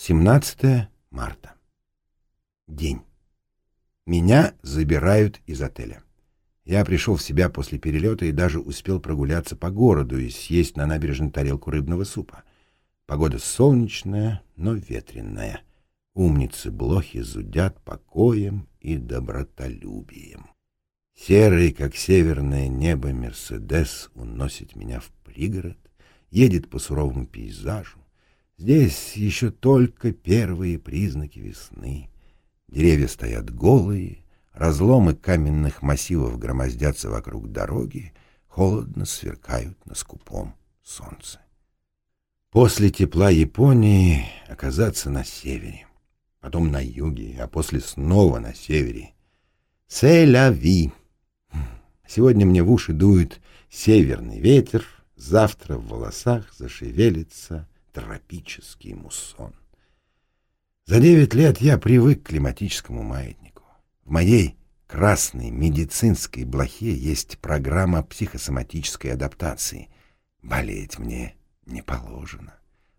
17 марта. День. Меня забирают из отеля. Я пришел в себя после перелета и даже успел прогуляться по городу и съесть на набережной тарелку рыбного супа. Погода солнечная, но ветреная. Умницы-блохи зудят покоем и добротолюбием. Серый, как северное небо, Мерседес уносит меня в пригород, едет по суровому пейзажу. Здесь еще только первые признаки весны. Деревья стоят голые, разломы каменных массивов громоздятся вокруг дороги, холодно сверкают на скупом солнце. После тепла Японии оказаться на севере, потом на юге, а после снова на севере. Селяви. Сегодня мне в уши дует северный ветер, завтра в волосах зашевелится тропический муссон. За девять лет я привык к климатическому маятнику. В моей красной медицинской блохе есть программа психосоматической адаптации. Болеть мне не положено.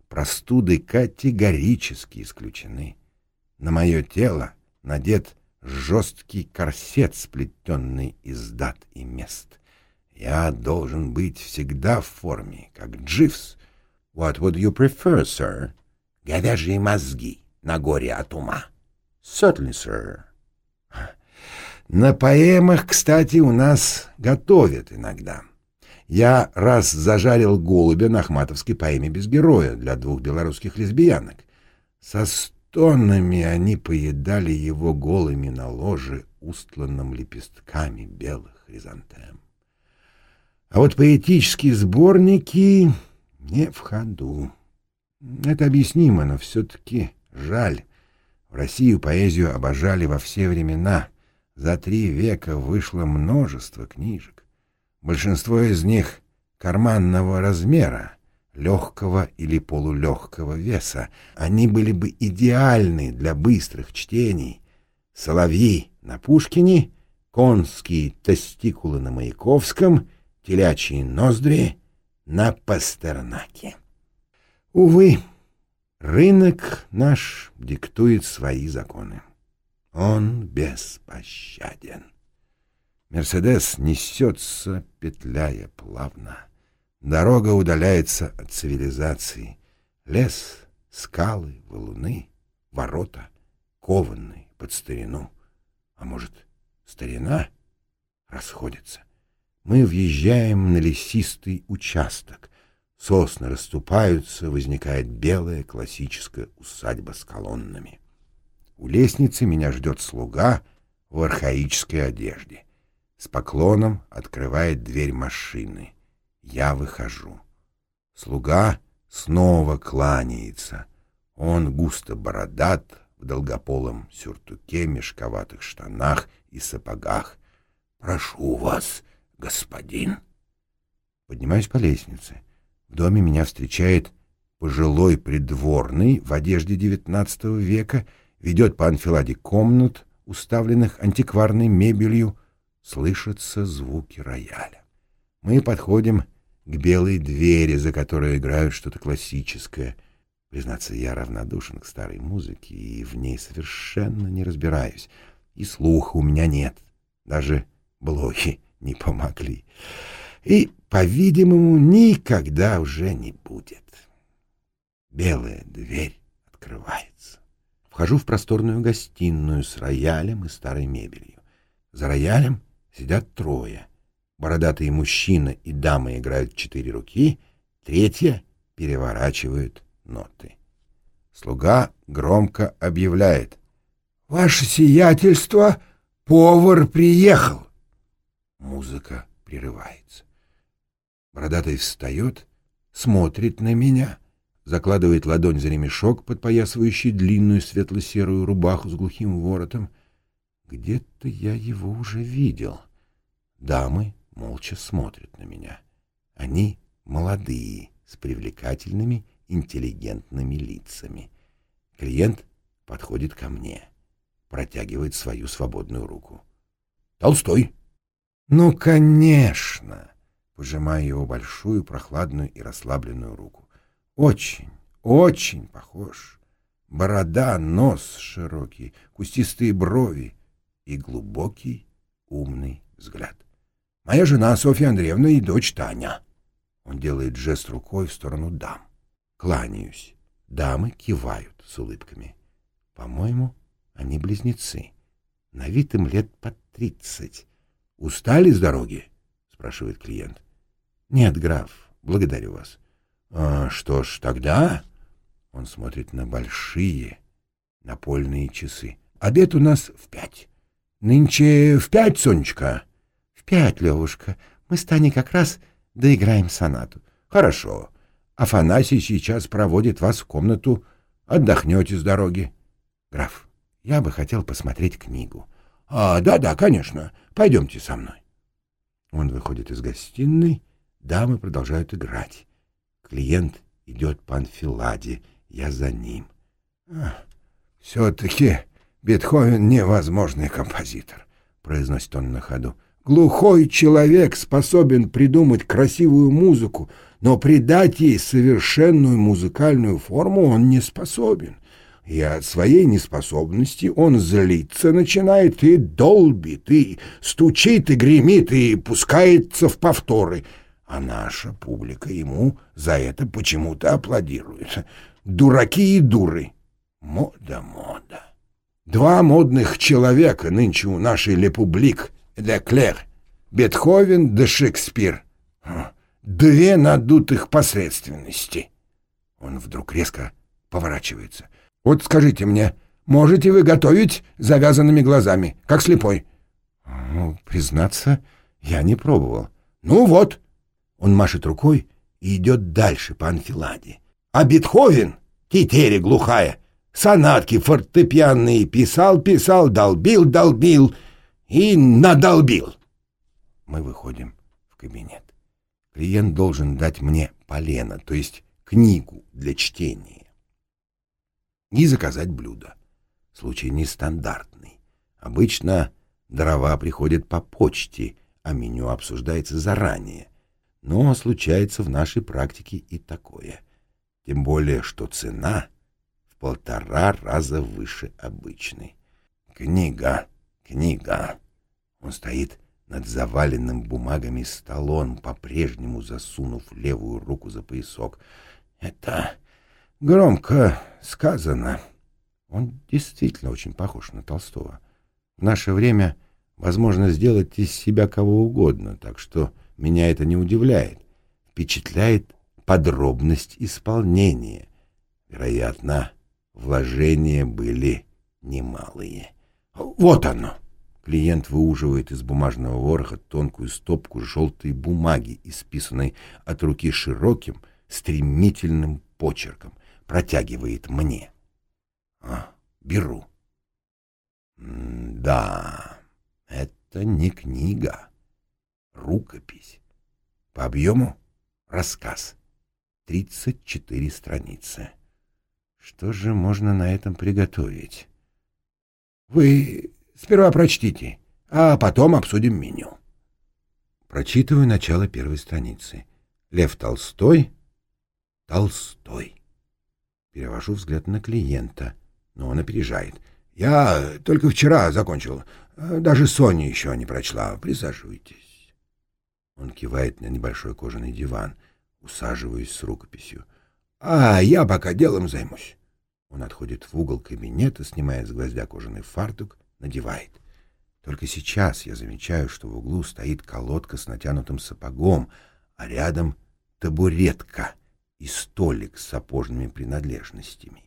Простуды категорически исключены. На мое тело надет жесткий корсет, сплетенный из дат и мест. Я должен быть всегда в форме, как Дживс. What would you prefer, sir? Говяжьи мозги на горе от ума. Certainly, sir. На поэмах, кстати, у нас готовят иногда. Я раз зажарил голубя на Ахматовской поэме «Без героя» для двух белорусских лесбиянок. Со стонами они поедали его голыми на ложе, устланном лепестками белых хризантем. А вот поэтические сборники не в ходу. Это объяснимо, но все-таки жаль. В Россию поэзию обожали во все времена. За три века вышло множество книжек. Большинство из них карманного размера, легкого или полулегкого веса. Они были бы идеальны для быстрых чтений. Соловьи на Пушкине, конские тестикулы на Маяковском, телячьи ноздри на Пастернаке. Увы, рынок наш диктует свои законы. Он беспощаден. Мерседес несется, петляя плавно. Дорога удаляется от цивилизации. Лес, скалы, валуны, ворота, кованные под старину. А может, старина расходится? Мы въезжаем на лесистый участок. Сосны расступаются, возникает белая классическая усадьба с колоннами. У лестницы меня ждет слуга в архаической одежде. С поклоном открывает дверь машины. Я выхожу. Слуга снова кланяется. Он густо бородат, в долгополом сюртуке, мешковатых штанах и сапогах. «Прошу вас, господин!» Поднимаюсь по лестнице. В доме меня встречает пожилой придворный в одежде XIX века, ведет по анфиладе комнат, уставленных антикварной мебелью, слышатся звуки рояля. Мы подходим к белой двери, за которой играют что-то классическое. Признаться, я равнодушен к старой музыке и в ней совершенно не разбираюсь. И слуха у меня нет. Даже блохи не помогли. И, по-видимому, никогда уже не будет. Белая дверь открывается. Вхожу в просторную гостиную с роялем и старой мебелью. За роялем сидят трое. Бородатые мужчина и дама играют четыре руки, третья переворачивают ноты. Слуга громко объявляет. — Ваше сиятельство, повар приехал. Музыка прерывается. Бородатый встает, смотрит на меня, закладывает ладонь за ремешок, подпоясывающий длинную светло-серую рубаху с глухим воротом. Где-то я его уже видел. Дамы молча смотрят на меня. Они молодые, с привлекательными, интеллигентными лицами. Клиент подходит ко мне, протягивает свою свободную руку. «Толстой!» «Ну, конечно!» пожимая его большую, прохладную и расслабленную руку. «Очень, очень похож. Борода, нос широкий, кустистые брови и глубокий умный взгляд. Моя жена Софья Андреевна и дочь Таня. Он делает жест рукой в сторону дам. Кланяюсь. Дамы кивают с улыбками. По-моему, они близнецы. На вид им лет по тридцать. «Устали с дороги?» — спрашивает клиент. «Нет, граф, благодарю вас». А, «Что ж, тогда...» Он смотрит на большие напольные часы. «Обед у нас в пять. Нынче в пять, Сонечка?» «В пять, Левушка. Мы с Таней как раз доиграем сонату». «Хорошо. Афанасий сейчас проводит вас в комнату. Отдохнете с дороги». «Граф, я бы хотел посмотреть книгу». «А, да-да, конечно. Пойдемте со мной». Он выходит из гостиной, дамы продолжают играть. Клиент идет по анфиладе, я за ним. «Все-таки Бетховен невозможный композитор», — произносит он на ходу. «Глухой человек способен придумать красивую музыку, но придать ей совершенную музыкальную форму он не способен и от своей неспособности он злиться начинает и долбит, и стучит, и гремит, и пускается в повторы. А наша публика ему за это почему-то аплодирует. Дураки и дуры. Мода, мода. Два модных человека нынче у нашей Лепублик, Леклер, Бетховен да Шекспир. Две надутых посредственности. Он вдруг резко поворачивается — вот скажите мне, можете вы готовить завязанными глазами, как слепой? Ну, признаться, я не пробовал. Ну вот. Он машет рукой и идет дальше по анфиладе. А Бетховен, тетери глухая, сонатки фортепианные писал, писал, долбил, долбил и надолбил. Мы выходим в кабинет. Клиент должен дать мне полено, то есть книгу для чтения и заказать блюдо. Случай нестандартный. Обычно дрова приходят по почте, а меню обсуждается заранее. Но случается в нашей практике и такое. Тем более, что цена в полтора раза выше обычной. Книга, книга. Он стоит над заваленным бумагами столом, по-прежнему засунув левую руку за поясок. Это Громко сказано. Он действительно очень похож на Толстого. В наше время возможно сделать из себя кого угодно, так что меня это не удивляет. Впечатляет подробность исполнения. Вероятно, вложения были немалые. Вот оно! Клиент выуживает из бумажного вороха тонкую стопку желтой бумаги, исписанной от руки широким, стремительным почерком протягивает мне. А, беру. да, это не книга, рукопись. По объему рассказ. 34 страницы. Что же можно на этом приготовить? Вы сперва прочтите, а потом обсудим меню. Прочитываю начало первой страницы. Лев Толстой. Толстой. Перевожу взгляд на клиента, но он опережает. «Я только вчера закончил. Даже Соня еще не прочла. Присаживайтесь». Он кивает на небольшой кожаный диван. Усаживаюсь с рукописью. «А я пока делом займусь». Он отходит в угол кабинета, снимает с гвоздя кожаный фартук, надевает. Только сейчас я замечаю, что в углу стоит колодка с натянутым сапогом, а рядом табуретка — и столик с сапожными принадлежностями.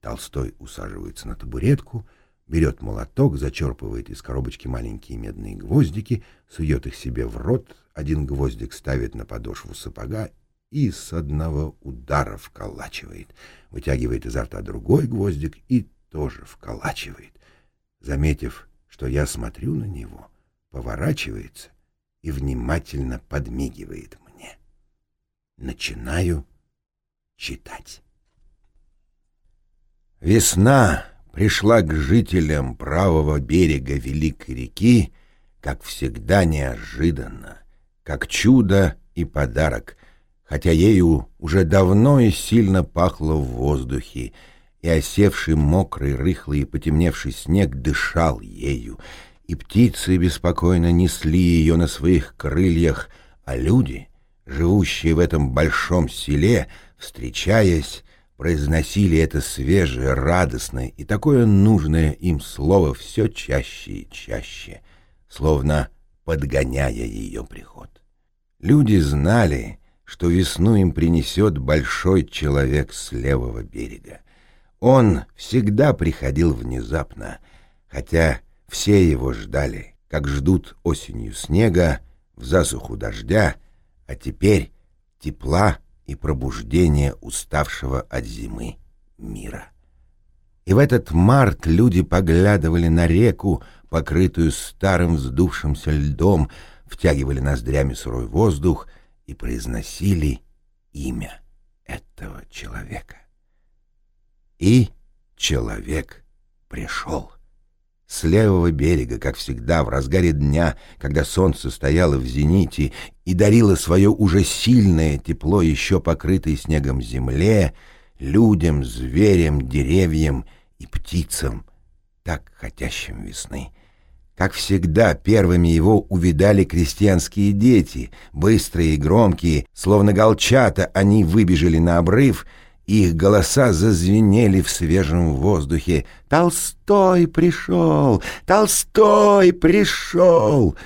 Толстой усаживается на табуретку, берет молоток, зачерпывает из коробочки маленькие медные гвоздики, сует их себе в рот, один гвоздик ставит на подошву сапога и с одного удара вколачивает, вытягивает изо рта другой гвоздик и тоже вколачивает. Заметив, что я смотрю на него, поворачивается и внимательно подмигивает мне. Начинаю читать. Весна пришла к жителям правого берега Великой реки, как всегда неожиданно, как чудо и подарок, хотя ею уже давно и сильно пахло в воздухе, и осевший мокрый, рыхлый и потемневший снег дышал ею, и птицы беспокойно несли ее на своих крыльях, а люди, живущие в этом большом селе, встречаясь, произносили это свежее, радостное и такое нужное им слово все чаще и чаще, словно подгоняя ее приход. Люди знали, что весну им принесет большой человек с левого берега. Он всегда приходил внезапно, хотя все его ждали, как ждут осенью снега, в засуху дождя, а теперь тепла и пробуждения уставшего от зимы мира. И в этот март люди поглядывали на реку, покрытую старым вздувшимся льдом, втягивали ноздрями сырой воздух и произносили имя этого человека. И человек пришел. С левого берега, как всегда, в разгаре дня, когда солнце стояло в зените и дарило свое уже сильное тепло еще покрытой снегом земле, людям, зверям, деревьям и птицам, так хотящим весны. Как всегда, первыми его увидали крестьянские дети, быстрые и громкие, словно голчата, они выбежали на обрыв — их голоса зазвенели в свежем воздухе. «Толстой пришел! Толстой пришел!»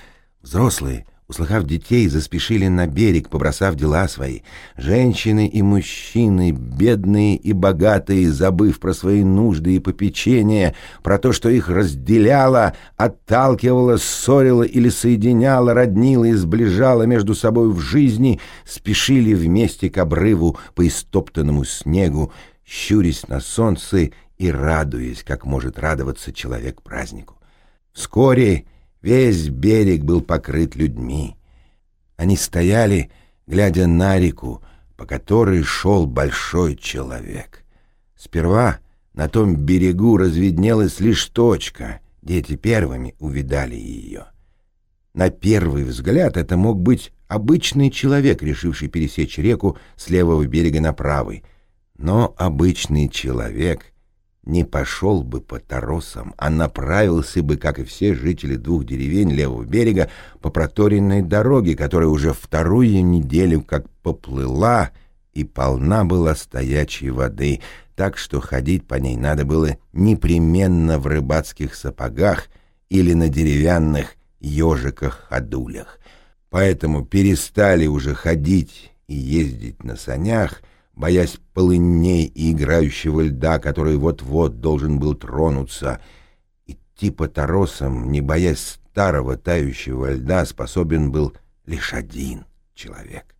Взрослые, услыхав детей, заспешили на берег, побросав дела свои. Женщины и мужчины, бедные и богатые, забыв про свои нужды и попечения, про то, что их разделяло, отталкивало, ссорило или соединяло, роднило и сближало между собой в жизни, спешили вместе к обрыву по истоптанному снегу, щурясь на солнце и радуясь, как может радоваться человек празднику. Вскоре Весь берег был покрыт людьми. Они стояли, глядя на реку, по которой шел большой человек. Сперва на том берегу разведнелась лишь точка, дети первыми увидали ее. На первый взгляд это мог быть обычный человек, решивший пересечь реку с левого берега на правый. Но обычный человек не пошел бы по торосам, а направился бы, как и все жители двух деревень левого берега, по проторенной дороге, которая уже вторую неделю как поплыла и полна была стоячей воды, так что ходить по ней надо было непременно в рыбацких сапогах или на деревянных ежиках-ходулях. Поэтому перестали уже ходить и ездить на санях — боясь полыней и играющего льда, который вот-вот должен был тронуться. Идти по торосам, не боясь старого тающего льда, способен был лишь один человек.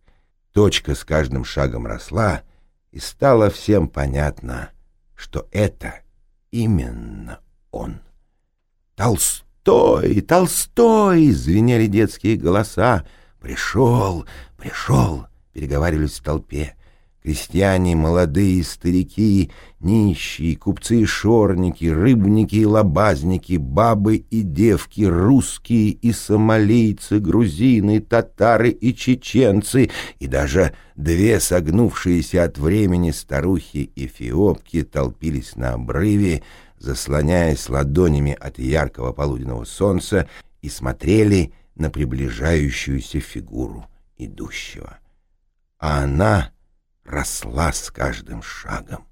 Точка с каждым шагом росла, и стало всем понятно, что это именно он. «Толстой! Толстой!» — звенели детские голоса. «Пришел! Пришел!» — переговаривались в толпе. Крестьяне, молодые, старики, нищие, купцы и шорники, рыбники и лобазники, бабы и девки, русские и сомалийцы, грузины, татары и чеченцы, и даже две согнувшиеся от времени старухи-эфиопки толпились на обрыве, заслоняясь ладонями от яркого полуденного солнца, и смотрели на приближающуюся фигуру идущего. А она росла с каждым шагом.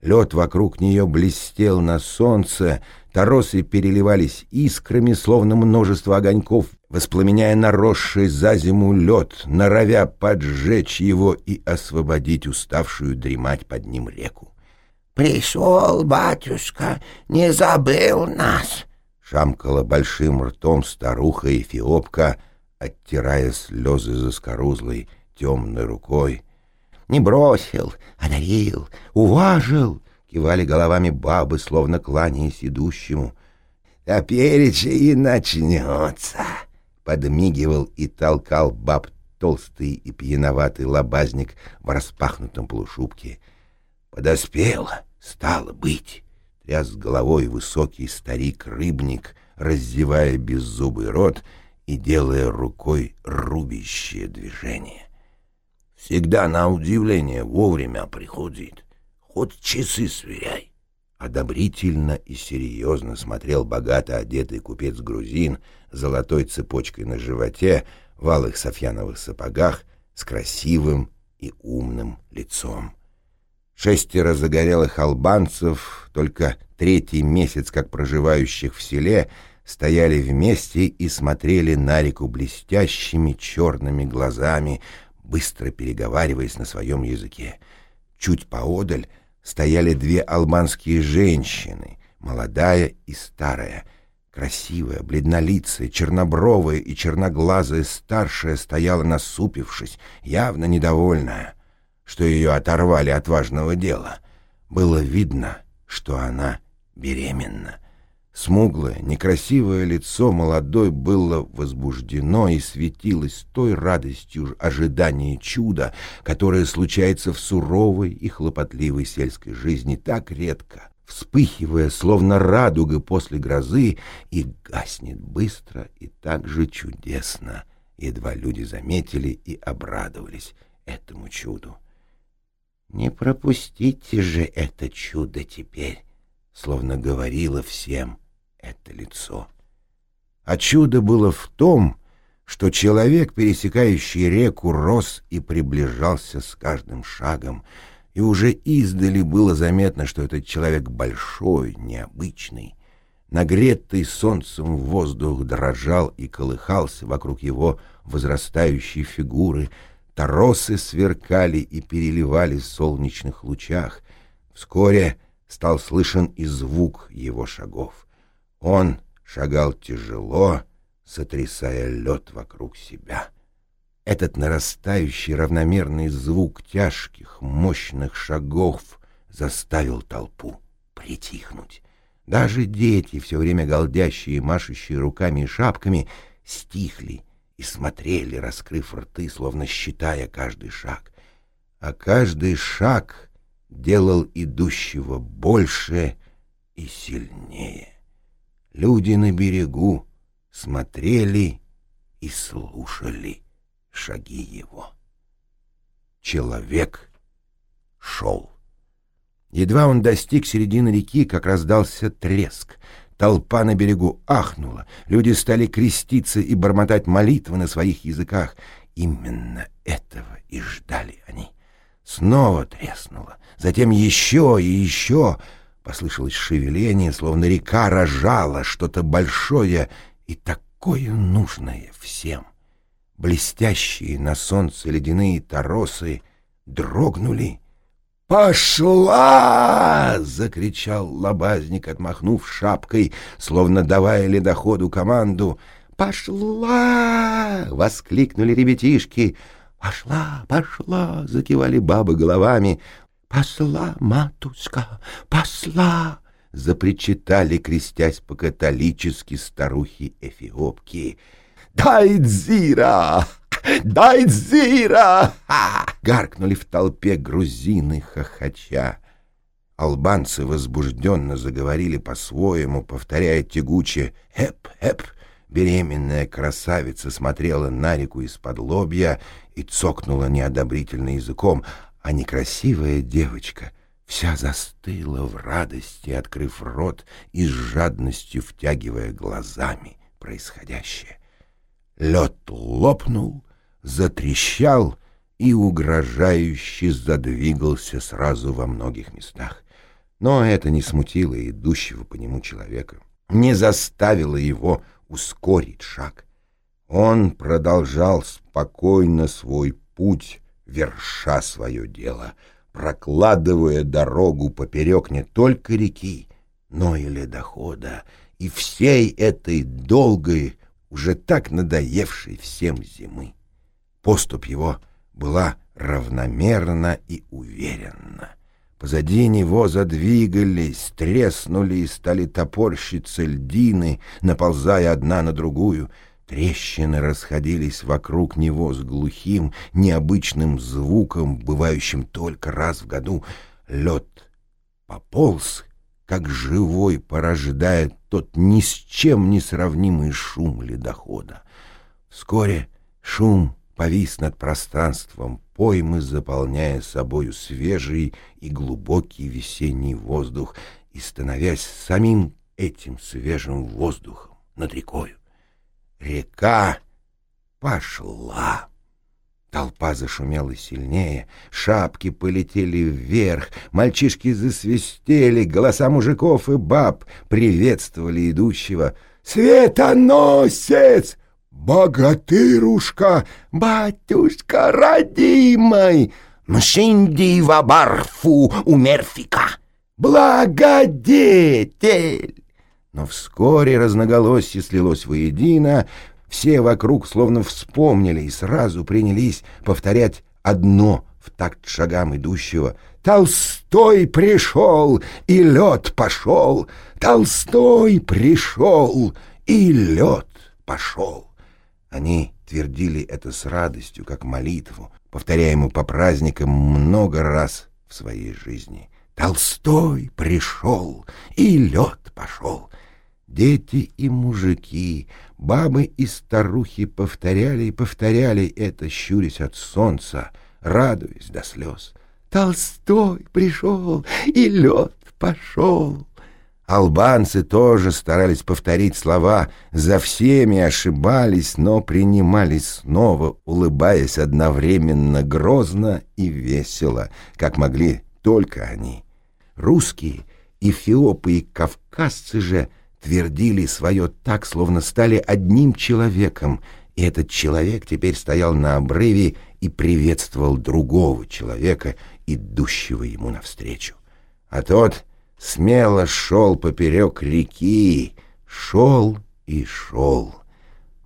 Лед вокруг нее блестел на солнце, торосы переливались искрами, словно множество огоньков, воспламеняя наросший за зиму лед, норовя поджечь его и освободить уставшую дремать под ним реку. «Пришел, батюшка, не забыл нас!» — шамкала большим ртом старуха-эфиопка, оттирая слезы заскорузлой темной рукой — не бросил, одарил, уважил, кивали головами бабы, словно кланяясь идущему. А переча и начнется, подмигивал и толкал баб толстый и пьяноватый лобазник в распахнутом полушубке. Подоспел, стало быть, тряс головой высокий старик-рыбник, раздевая беззубый рот и делая рукой рубящее движение. Всегда на удивление вовремя приходит. Хоть часы сверяй. Одобрительно и серьезно смотрел богато одетый купец-грузин с золотой цепочкой на животе, в алых софьяновых сапогах, с красивым и умным лицом. Шестеро загорелых албанцев, только третий месяц как проживающих в селе, стояли вместе и смотрели на реку блестящими черными глазами, быстро переговариваясь на своем языке. Чуть поодаль стояли две албанские женщины, молодая и старая. Красивая, бледнолицая, чернобровая и черноглазая старшая стояла насупившись, явно недовольная, что ее оторвали от важного дела. Было видно, что она беременна. Смуглое, некрасивое лицо молодой было возбуждено и светилось той радостью ожидания чуда, которое случается в суровой и хлопотливой сельской жизни так редко, вспыхивая, словно радуга после грозы, и гаснет быстро и так же чудесно. Едва люди заметили и обрадовались этому чуду. «Не пропустите же это чудо теперь!» словно говорило всем это лицо. А чудо было в том, что человек, пересекающий реку, рос и приближался с каждым шагом, и уже издали было заметно, что этот человек большой, необычный. Нагретый солнцем воздух дрожал и колыхался вокруг его возрастающей фигуры, торосы сверкали и переливались в солнечных лучах. Вскоре стал слышен и звук его шагов. Он шагал тяжело, сотрясая лед вокруг себя. Этот нарастающий равномерный звук тяжких, мощных шагов заставил толпу притихнуть. Даже дети, все время голдящие и машущие руками и шапками, стихли и смотрели, раскрыв рты, словно считая каждый шаг. А каждый шаг — делал идущего больше и сильнее. Люди на берегу смотрели и слушали шаги его. Человек шел. Едва он достиг середины реки, как раздался треск. Толпа на берегу ахнула, люди стали креститься и бормотать молитвы на своих языках. Именно этого и ждали они. Снова треснуло, затем еще и еще. Послышалось шевеление, словно река рожала что-то большое и такое нужное всем. Блестящие на солнце ледяные торосы дрогнули. «Пошла!» — закричал лобазник, отмахнув шапкой, словно давая ледоходу команду. «Пошла!» — воскликнули ребятишки — «Пошла, пошла!» — закивали бабы головами. «Посла, матушка, посла!» — запричитали, крестясь по-католически старухи-эфиопки. «Дай дзира! Дай дзира!» — гаркнули в толпе грузины хохоча. Албанцы возбужденно заговорили по-своему, повторяя тягуче «Эп-эп!» Беременная красавица смотрела на реку из-под лобья и цокнула неодобрительно языком, а некрасивая девочка вся застыла в радости, открыв рот и с жадностью втягивая глазами происходящее. Лед лопнул, затрещал и угрожающе задвигался сразу во многих местах. Но это не смутило идущего по нему человека, не заставило его ускорить шаг. Он продолжал спокойно свой путь, верша свое дело, прокладывая дорогу поперек не только реки, но и ледохода, и всей этой долгой, уже так надоевшей всем зимы. Поступ его была равномерна и уверенна. Позади него задвигались, треснули и стали топорщиться льдины, наползая одна на другую. Трещины расходились вокруг него с глухим, необычным звуком, бывающим только раз в году. Лед пополз, как живой порождает тот ни с чем не сравнимый шум ледохода. Вскоре шум повис над пространством поймы, заполняя собою свежий и глубокий весенний воздух, и становясь самим этим свежим воздухом над рекою. Река пошла. Толпа зашумела сильнее, шапки полетели вверх, мальчишки засвистели, голоса мужиков и баб приветствовали идущего. «Светоносец! Богатырушка! Батюшка родимый! Мшинди вабарфу умерфика! Благодетель!» Но вскоре разноголосие слилось воедино, все вокруг словно вспомнили и сразу принялись повторять одно в такт шагам идущего. «Толстой пришел, и лед пошел! Толстой пришел, и лед пошел!» Они твердили это с радостью, как молитву, повторяемую по праздникам много раз в своей жизни. «Толстой пришел, и лед пошел!» Дети и мужики, бабы и старухи повторяли и повторяли это, щурясь от солнца, радуясь до слез. «Толстой пришел, и лед пошел!» Албанцы тоже старались повторить слова, за всеми ошибались, но принимались снова, улыбаясь одновременно грозно и весело, как могли только они. Русские, эфиопы и кавказцы же — твердили свое так, словно стали одним человеком, и этот человек теперь стоял на обрыве и приветствовал другого человека, идущего ему навстречу. А тот смело шел поперек реки, шел и шел.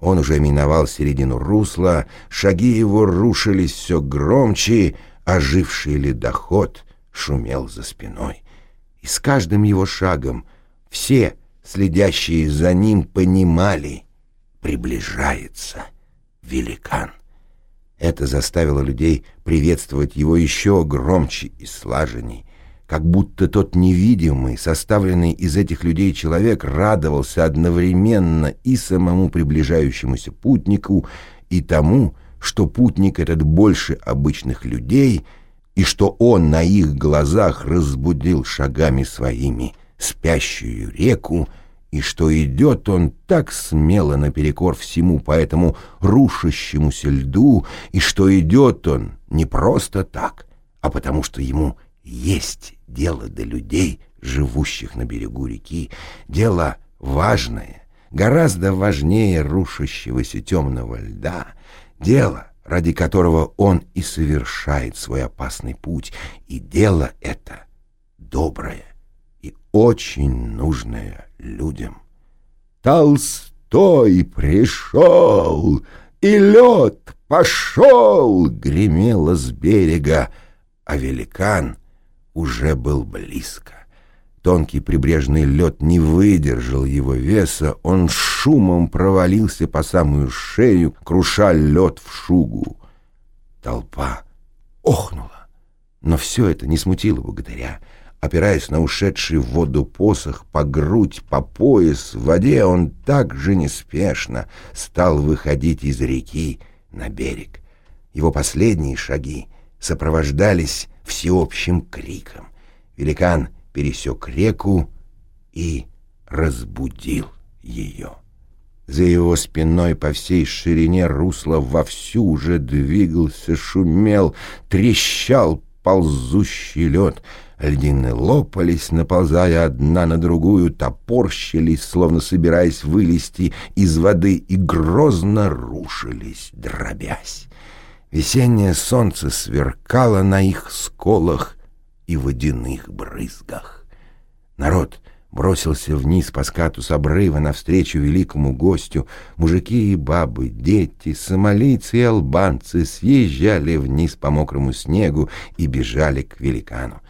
Он уже миновал середину русла, шаги его рушились все громче, оживший ледоход шумел за спиной. И с каждым его шагом все — следящие за ним, понимали, приближается великан. Это заставило людей приветствовать его еще громче и слаженней, как будто тот невидимый, составленный из этих людей человек радовался одновременно и самому приближающемуся путнику, и тому, что путник этот больше обычных людей, и что он на их глазах разбудил шагами своими спящую реку, и что идет он так смело наперекор всему по этому рушащемуся льду, и что идет он не просто так, а потому что ему есть дело до людей, живущих на берегу реки, дело важное, гораздо важнее рушащегося темного льда, дело, ради которого он и совершает свой опасный путь, и дело это доброе очень нужное людям. «Толстой пришел, и лед пошел!» — гремело с берега, а великан уже был близко. Тонкий прибрежный лед не выдержал его веса, он шумом провалился по самую шею, круша лед в шугу. Толпа охнула, но все это не смутило богатыря опираясь на ушедший в воду посох по грудь, по пояс, в воде он так же неспешно стал выходить из реки на берег. Его последние шаги сопровождались всеобщим криком. Великан пересек реку и разбудил ее. За его спиной по всей ширине русла вовсю уже двигался, шумел, трещал ползущий лед — Льдины лопались, наползая одна на другую, топорщились, словно собираясь вылезти из воды, и грозно рушились, дробясь. Весеннее солнце сверкало на их сколах и водяных брызгах. Народ бросился вниз по скату с обрыва навстречу великому гостю. Мужики и бабы, дети, сомалийцы и албанцы съезжали вниз по мокрому снегу и бежали к великану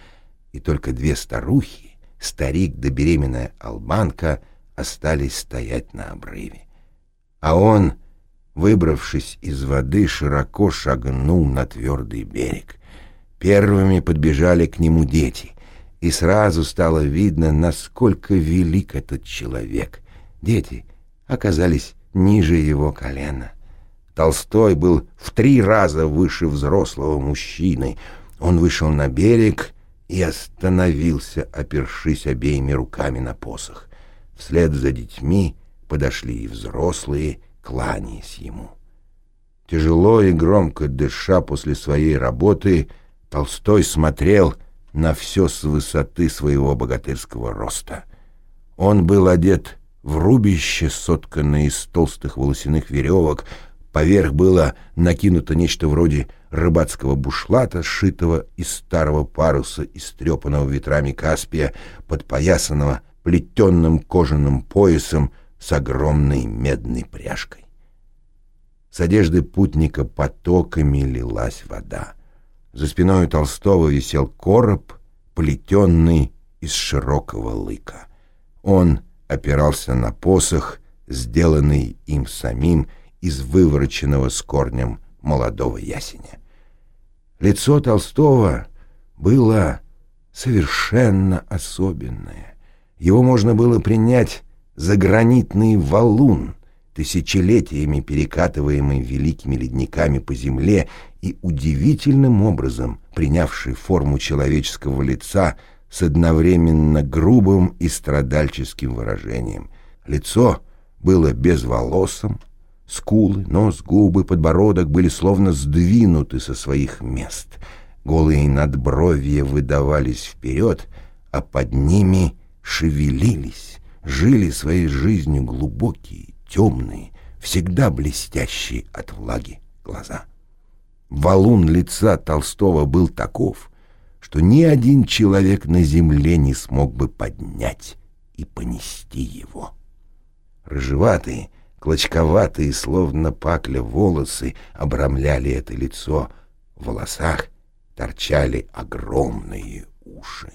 и только две старухи, старик да беременная албанка, остались стоять на обрыве. А он, выбравшись из воды, широко шагнул на твердый берег. Первыми подбежали к нему дети, и сразу стало видно, насколько велик этот человек. Дети оказались ниже его колена. Толстой был в три раза выше взрослого мужчины. Он вышел на берег и остановился, опершись обеими руками на посох. Вслед за детьми подошли и взрослые, кланяясь ему. Тяжело и громко дыша после своей работы, Толстой смотрел на все с высоты своего богатырского роста. Он был одет в рубище, сотканное из толстых волосяных веревок, поверх было накинуто нечто вроде рыбацкого бушлата, сшитого из старого паруса, истрепанного ветрами Каспия, подпоясанного плетенным кожаным поясом с огромной медной пряжкой. С одежды путника потоками лилась вода. За спиной Толстого висел короб, плетенный из широкого лыка. Он опирался на посох, сделанный им самим из вывороченного с корнем молодого ясеня. Лицо Толстого было совершенно особенное. Его можно было принять за гранитный валун — тысячелетиями перекатываемый великими ледниками по земле и удивительным образом принявший форму человеческого лица с одновременно грубым и страдальческим выражением. Лицо было безволосым, скулы, нос, губы, подбородок были словно сдвинуты со своих мест. Голые надбровья выдавались вперед, а под ними шевелились, жили своей жизнью глубокие, темные, всегда блестящие от влаги глаза. Валун лица Толстого был таков, что ни один человек на земле не смог бы поднять и понести его. Рыжеватые, клочковатые, словно пакля волосы обрамляли это лицо, в волосах торчали огромные уши.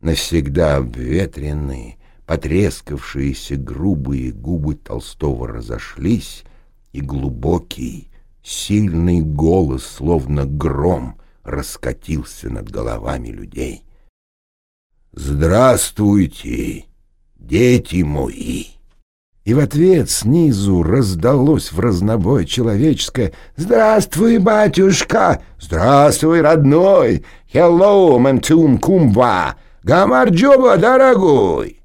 Навсегда обветренные, Потрескавшиеся грубые губы Толстого разошлись, и глубокий, сильный голос, словно гром, раскатился над головами людей. «Здравствуйте, дети мои!» И в ответ снизу раздалось в разнобой человеческое «Здравствуй, батюшка! Здравствуй, родной! Hello, ментум кумва! Гамарджоба, дорогой!»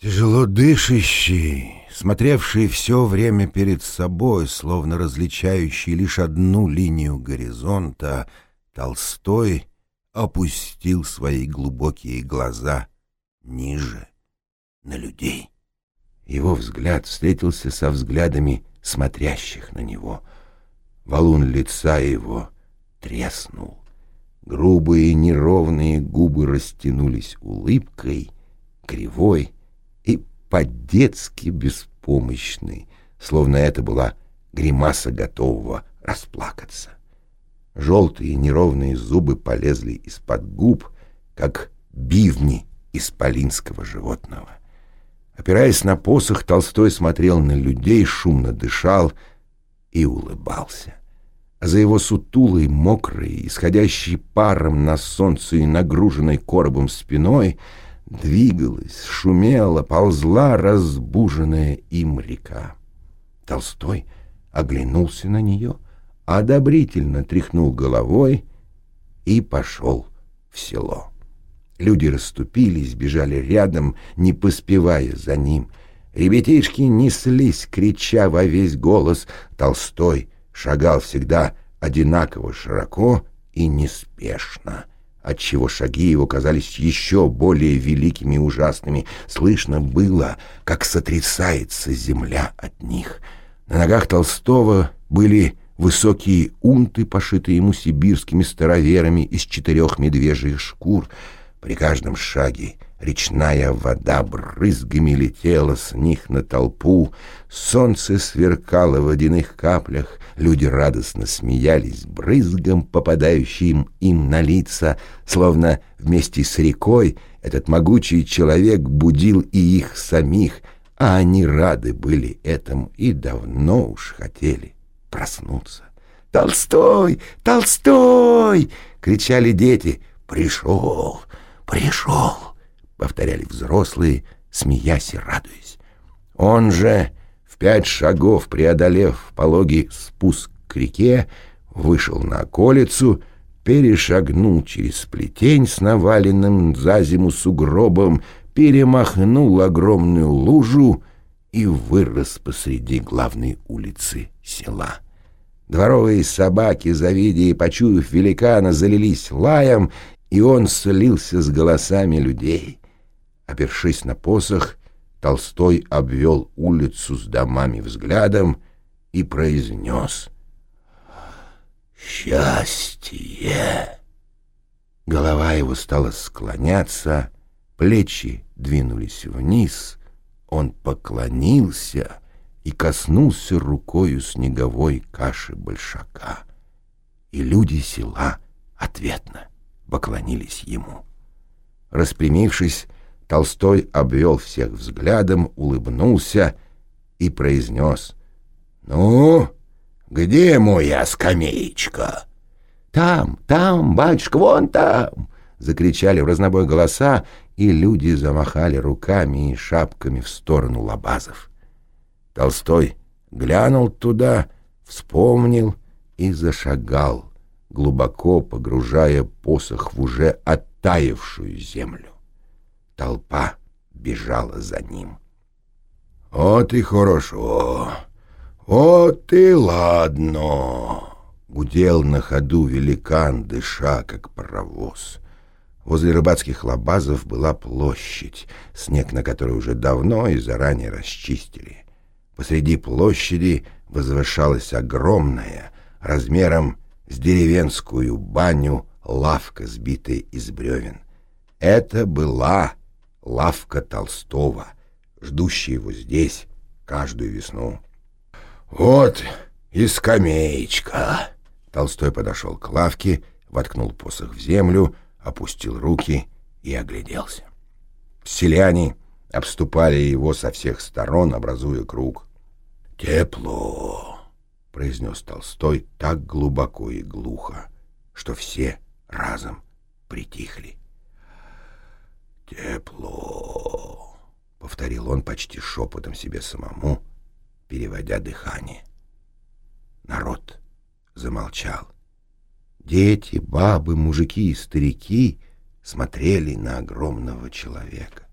Тяжело дышащий, смотревший все время перед собой, словно различающий лишь одну линию горизонта, Толстой опустил свои глубокие глаза ниже, на людей. Его взгляд встретился со взглядами смотрящих на него. Валун лица его треснул. Грубые неровные губы растянулись улыбкой, кривой, по-детски беспомощный, словно это была гримаса готового расплакаться. Желтые неровные зубы полезли из-под губ, как бивни исполинского животного. Опираясь на посох, Толстой смотрел на людей, шумно дышал и улыбался. А за его сутулой, мокрой, исходящей паром на солнце и нагруженной коробом спиной — двигалась, шумела, ползла разбуженная им река. Толстой оглянулся на нее, одобрительно тряхнул головой и пошел в село. Люди расступились, бежали рядом, не поспевая за ним. Ребятишки неслись, крича во весь голос. Толстой шагал всегда одинаково широко и неспешно отчего шаги его казались еще более великими и ужасными. Слышно было, как сотрясается земля от них. На ногах Толстого были высокие унты, пошитые ему сибирскими староверами из четырех медвежьих шкур. При каждом шаге речная вода брызгами летела с них на толпу, солнце сверкало в водяных каплях, Люди радостно смеялись брызгом, попадающим им на лица, словно вместе с рекой этот могучий человек будил и их самих, а они рады были этому и давно уж хотели проснуться. «Толстой! Толстой!» — кричали дети. «Пришел! Пришел!» — повторяли взрослые, смеясь и радуясь. Он же пять шагов преодолев пологий спуск к реке, вышел на околицу перешагнул через плетень с наваленным за зиму сугробом, перемахнул огромную лужу и вырос посреди главной улицы села. Дворовые собаки, завидя и почуяв великана, залились лаем, и он слился с голосами людей. Опершись на посох, Толстой обвел улицу с домами взглядом и произнес «Счастье!». Голова его стала склоняться, плечи двинулись вниз, он поклонился и коснулся рукою снеговой каши большака. И люди села ответно поклонились ему. Распрямившись, Толстой обвел всех взглядом, улыбнулся и произнес «Ну, где моя скамеечка?» «Там, там, батюшка, вон там!» — закричали в разнобой голоса, и люди замахали руками и шапками в сторону лабазов. Толстой глянул туда, вспомнил и зашагал, глубоко погружая посох в уже оттаившую землю. Толпа бежала за ним. «Вот и хорошо, вот и ладно!» Гудел на ходу великан, дыша, как паровоз. Возле рыбацких лабазов была площадь, снег на которой уже давно и заранее расчистили. Посреди площади возвышалась огромная, размером с деревенскую баню лавка, сбитая из бревен. Это была лавка Толстого, ждущая его здесь каждую весну. «Вот и скамеечка!» Толстой подошел к лавке, воткнул посох в землю, опустил руки и огляделся. Селяне обступали его со всех сторон, образуя круг. «Тепло!» — произнес Толстой так глубоко и глухо, что все разом притихли. «Тепло!» — повторил он почти шепотом себе самому, переводя дыхание. Народ замолчал. Дети, бабы, мужики и старики смотрели на огромного человека.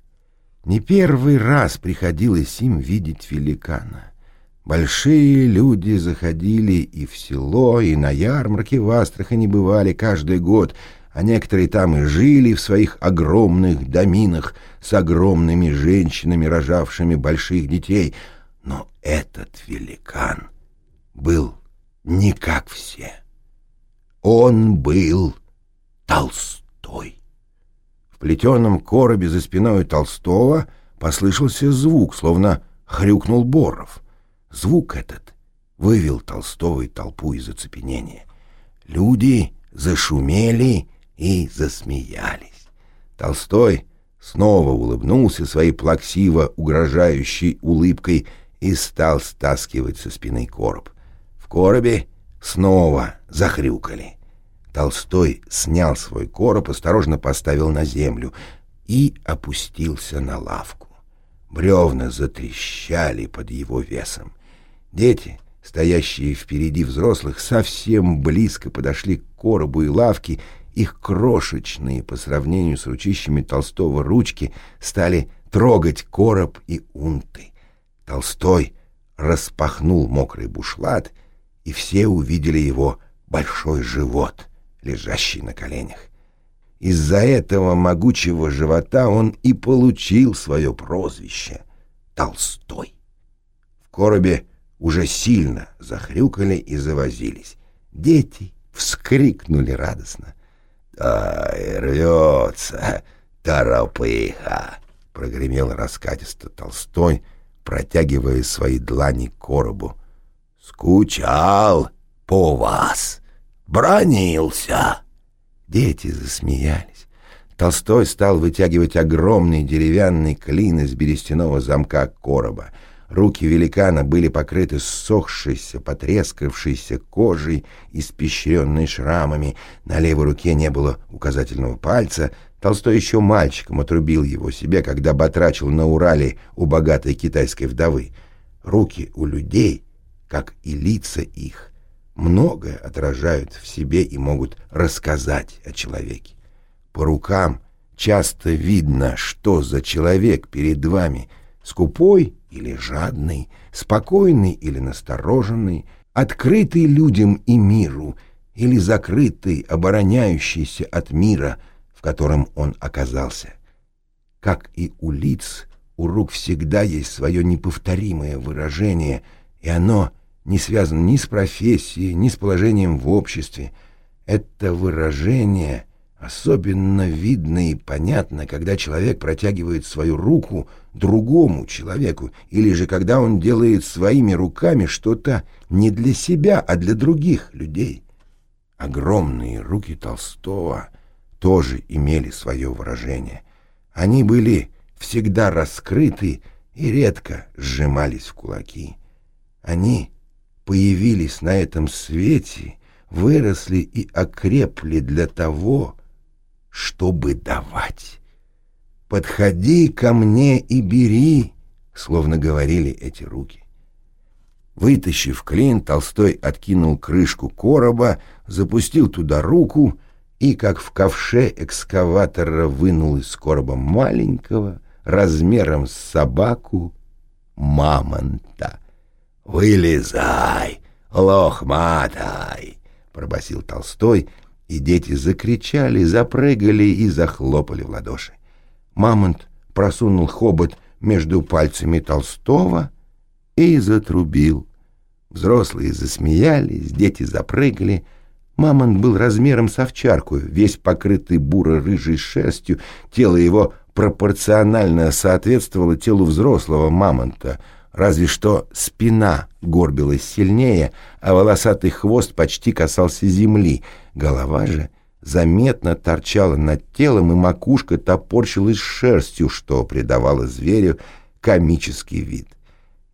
Не первый раз приходилось им видеть великана. Большие люди заходили и в село, и на ярмарки в Астрахани бывали каждый год — а некоторые там и жили в своих огромных доминах с огромными женщинами, рожавшими больших детей. Но этот великан был не как все. Он был Толстой. В плетеном коробе за спиной Толстого послышался звук, словно хрюкнул Боров. Звук этот вывел Толстого и толпу из оцепенения. Люди зашумели и засмеялись. Толстой снова улыбнулся своей плаксиво угрожающей улыбкой и стал стаскивать со спины короб. В коробе снова захрюкали. Толстой снял свой короб, осторожно поставил на землю и опустился на лавку. Бревна затрещали под его весом. Дети, стоящие впереди взрослых, совсем близко подошли к коробу и лавке их крошечные по сравнению с ручищами Толстого ручки стали трогать короб и унты. Толстой распахнул мокрый бушлат, и все увидели его большой живот, лежащий на коленях. Из-за этого могучего живота он и получил свое прозвище — Толстой. В коробе уже сильно захрюкали и завозились. Дети вскрикнули радостно. «Ай, рвется, торопыха!» — прогремел раскатисто Толстой, протягивая свои длани к коробу. «Скучал по вас, бронился!» Дети засмеялись. Толстой стал вытягивать огромный деревянный клин из берестяного замка короба — Руки великана были покрыты ссохшейся, потрескавшейся кожей, испещренной шрамами. На левой руке не было указательного пальца. Толстой еще мальчиком отрубил его себе, когда батрачил на Урале у богатой китайской вдовы. Руки у людей, как и лица их, многое отражают в себе и могут рассказать о человеке. По рукам часто видно, что за человек перед вами, скупой или жадный, спокойный или настороженный, открытый людям и миру или закрытый, обороняющийся от мира, в котором он оказался. Как и у лиц, у рук всегда есть свое неповторимое выражение, и оно не связано ни с профессией, ни с положением в обществе. Это выражение особенно видно и понятно, когда человек протягивает свою руку другому человеку, или же когда он делает своими руками что-то не для себя, а для других людей. Огромные руки Толстого тоже имели свое выражение. Они были всегда раскрыты и редко сжимались в кулаки. Они появились на этом свете, выросли и окрепли для того, чтобы давать. «Подходи ко мне и бери», — словно говорили эти руки. Вытащив клин, Толстой откинул крышку короба, запустил туда руку и, как в ковше экскаватора, вынул из короба маленького, размером с собаку, мамонта. «Вылезай, лохматай!» — пробасил Толстой, и дети закричали, запрыгали и захлопали в ладоши. Мамонт просунул хобот между пальцами Толстого и затрубил. Взрослые засмеялись, дети запрыгали. Мамонт был размером с овчарку, весь покрытый буро-рыжей шерстью, тело его пропорционально соответствовало телу взрослого мамонта — разве что спина горбилась сильнее, а волосатый хвост почти касался земли. Голова же заметно торчала над телом, и макушка топорщилась шерстью, что придавало зверю комический вид.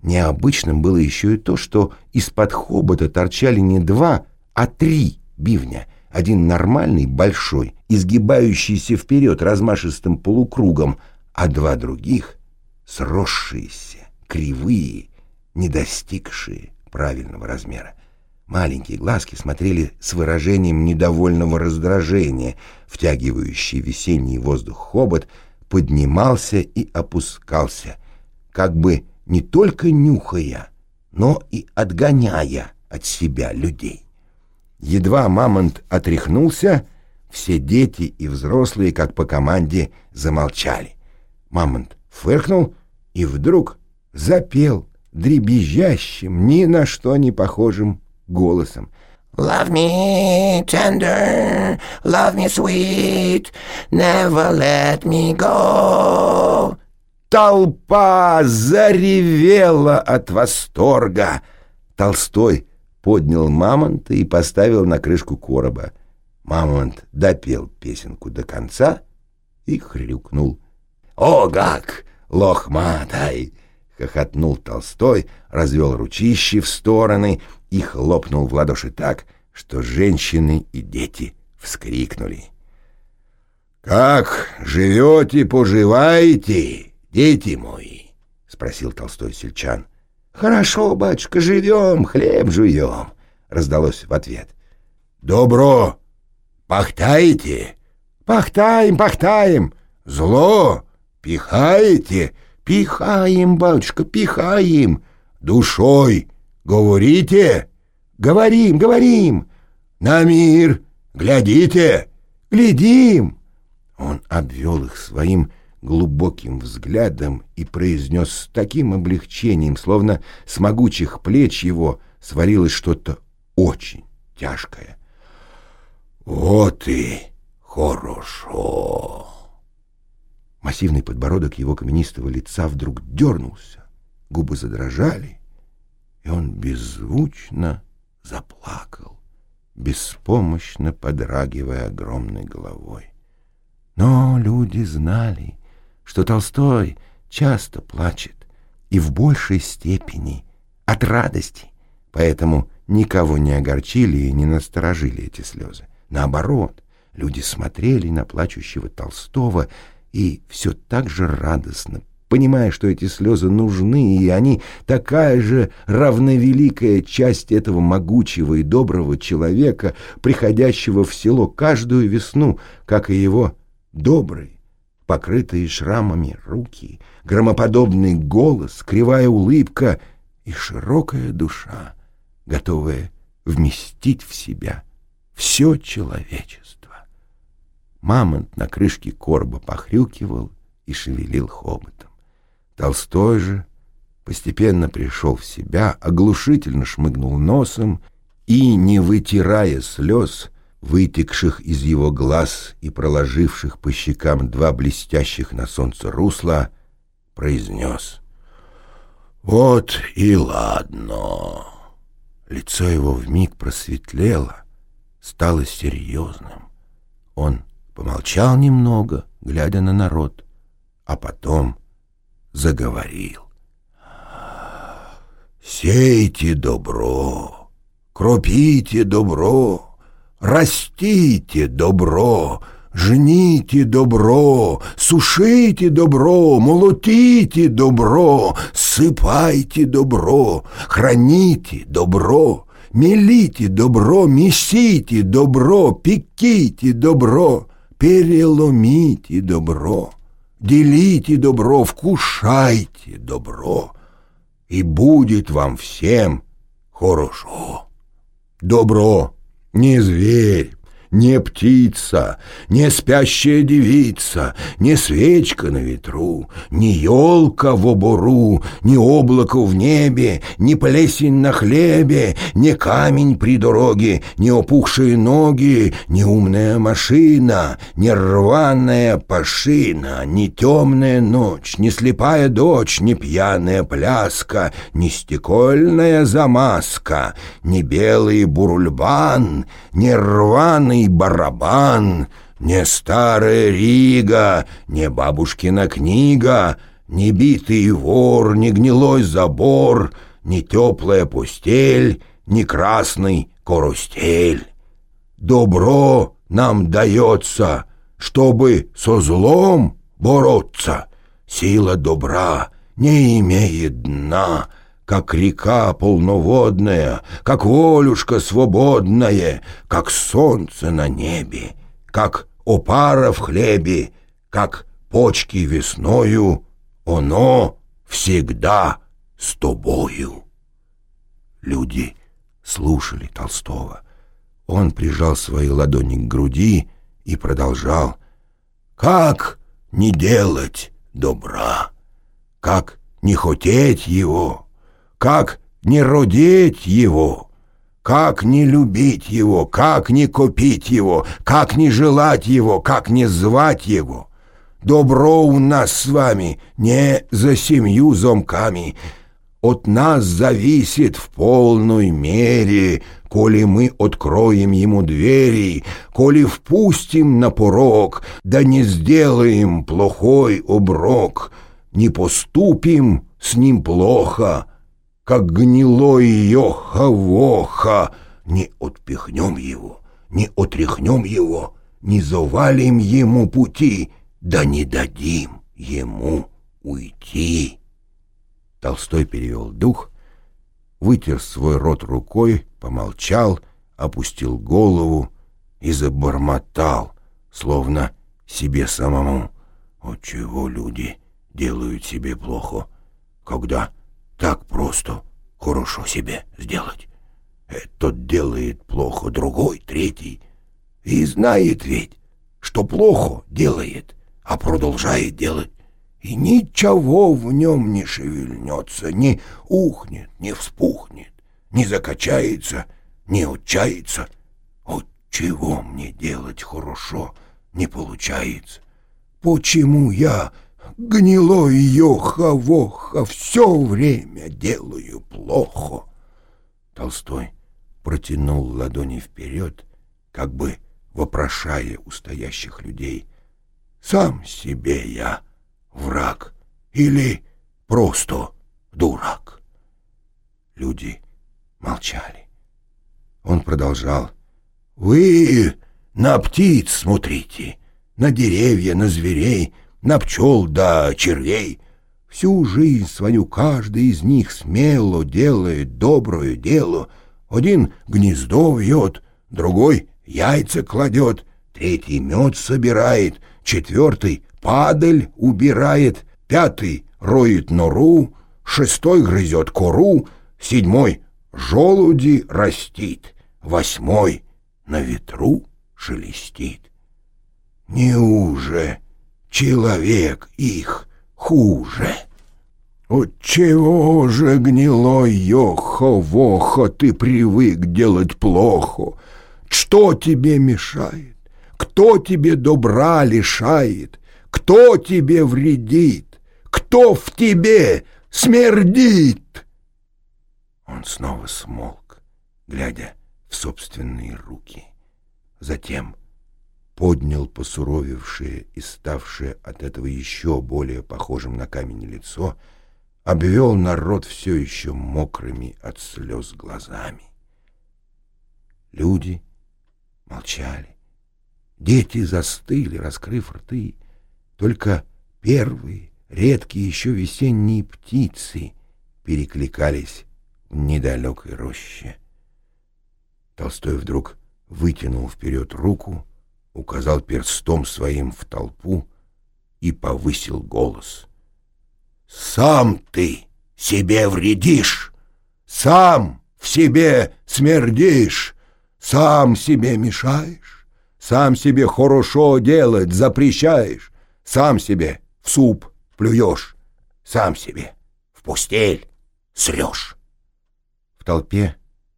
Необычным было еще и то, что из-под хобота торчали не два, а три бивня. Один нормальный, большой, изгибающийся вперед размашистым полукругом, а два других — сросшиеся кривые, не достигшие правильного размера. Маленькие глазки смотрели с выражением недовольного раздражения, втягивающий весенний воздух хобот поднимался и опускался, как бы не только нюхая, но и отгоняя от себя людей. Едва мамонт отряхнулся, все дети и взрослые, как по команде, замолчали. Мамонт фыркнул и вдруг запел дребезжащим, ни на что не похожим голосом. Love me tender, love me sweet, never let me go. Толпа заревела от восторга. Толстой поднял мамонта и поставил на крышку короба. Мамонт допел песенку до конца и хрюкнул. «О, как! Лохматай!» — хохотнул Толстой, развел ручищи в стороны и хлопнул в ладоши так, что женщины и дети вскрикнули. «Как живете, поживаете, дети мои?» — спросил Толстой сельчан. «Хорошо, батюшка, живем, хлеб жуем», — раздалось в ответ. «Добро! Пахтаете?» «Пахтаем, пахтаем! Зло! Пихаете?» «Пихаем, батюшка, пихаем!» «Душой говорите?» «Говорим, говорим!» «На мир глядите?» «Глядим!» Он обвел их своим глубоким взглядом и произнес с таким облегчением, словно с могучих плеч его свалилось что-то очень тяжкое. «Вот и хорошо!» Массивный подбородок его каменистого лица вдруг дернулся, губы задрожали, и он беззвучно заплакал, беспомощно подрагивая огромной головой. Но люди знали, что Толстой часто плачет, и в большей степени от радости, поэтому никого не огорчили и не насторожили эти слезы. Наоборот, люди смотрели на плачущего Толстого и все так же радостно понимая, что эти слезы нужны, и они такая же равновеликая часть этого могучего и доброго человека, приходящего в село каждую весну, как и его добрый, покрытые шрамами руки, громоподобный голос, кривая улыбка и широкая душа, готовая вместить в себя все человечество. Мамонт на крышке корба похрюкивал и шевелил хоботом. Толстой же постепенно пришел в себя, оглушительно шмыгнул носом и, не вытирая слез, вытекших из его глаз и проложивших по щекам два блестящих на солнце русла, произнес «Вот и ладно». Лицо его вмиг просветлело, стало серьезным. Он помолчал немного, глядя на народ, а потом заговорил. «Сейте добро, кропите добро, растите добро, Жните добро, сушите добро, молотите добро, сыпайте добро, храните добро, мелите добро, месите добро, пеките добро, переломите добро, делите добро, вкушайте добро, и будет вам всем хорошо. Добро не зверь, не птица, не спящая девица, не свечка на ветру, не елка в обору, не облако в небе, не плесень на хлебе, не камень при дороге, не опухшие ноги, не умная машина, не рваная пашина, не темная ночь, не слепая дочь, не пьяная пляска, не стекольная замазка, не белый бурульбан, не рваный старый барабан, не старая Рига, не бабушкина книга, не битый вор, не гнилой забор, не теплая постель, не красный коростель. Добро нам дается, чтобы со злом бороться. Сила добра не имеет дна, как река полноводная, как волюшка свободная, как солнце на небе, как опара в хлебе, как почки весною, оно всегда с тобою. Люди слушали Толстого. Он прижал свои ладони к груди и продолжал. «Как не делать добра? Как не хотеть его?» Как не родить его? Как не любить его? Как не купить его? Как не желать его? Как не звать его? Добро у нас с вами не за семью замками. От нас зависит в полной мере, коли мы откроем ему двери, коли впустим на порог, да не сделаем плохой оброк, не поступим с ним плохо, как гнилой йоха-воха. Не отпихнем его, не отряхнем его, не завалим ему пути, да не дадим ему уйти. Толстой перевел дух, вытер свой рот рукой, помолчал, опустил голову и забормотал, словно себе самому. Отчего люди делают себе плохо, когда так просто хорошо себе сделать. Этот делает плохо, другой, третий. И знает ведь, что плохо делает, а продолжает делать. И ничего в нем не шевельнется, не ухнет, не вспухнет, не закачается, не отчается. Вот чего мне делать хорошо не получается? Почему я гнилой йоха-воха, все время делаю плохо. Толстой протянул ладони вперед, как бы вопрошая у стоящих людей. Сам себе я враг или просто дурак? Люди молчали. Он продолжал. «Вы на птиц смотрите, на деревья, на зверей, на пчел да червей. Всю жизнь свою каждый из них смело делает доброе дело. Один гнездо вьет, другой яйца кладет, третий мед собирает, четвертый падаль убирает, пятый роет нору, шестой грызет кору, седьмой желуди растит, восьмой на ветру шелестит. Неуже человек их хуже? Отчего же, гнилой йохо-вохо, ты привык делать плохо? Что тебе мешает? Кто тебе добра лишает? Кто тебе вредит? Кто в тебе смердит? Он снова смолк, глядя в собственные руки. Затем поднял посуровевшее и ставшее от этого еще более похожим на камень лицо, обвел народ все еще мокрыми от слез глазами. Люди молчали. Дети застыли, раскрыв рты. Только первые, редкие еще весенние птицы перекликались в недалекой роще. Толстой вдруг вытянул вперед руку, указал перстом своим в толпу и повысил голос. «Сам ты себе вредишь, сам в себе смердишь, сам себе мешаешь, сам себе хорошо делать запрещаешь, сам себе в суп плюешь, сам себе в постель срешь». В толпе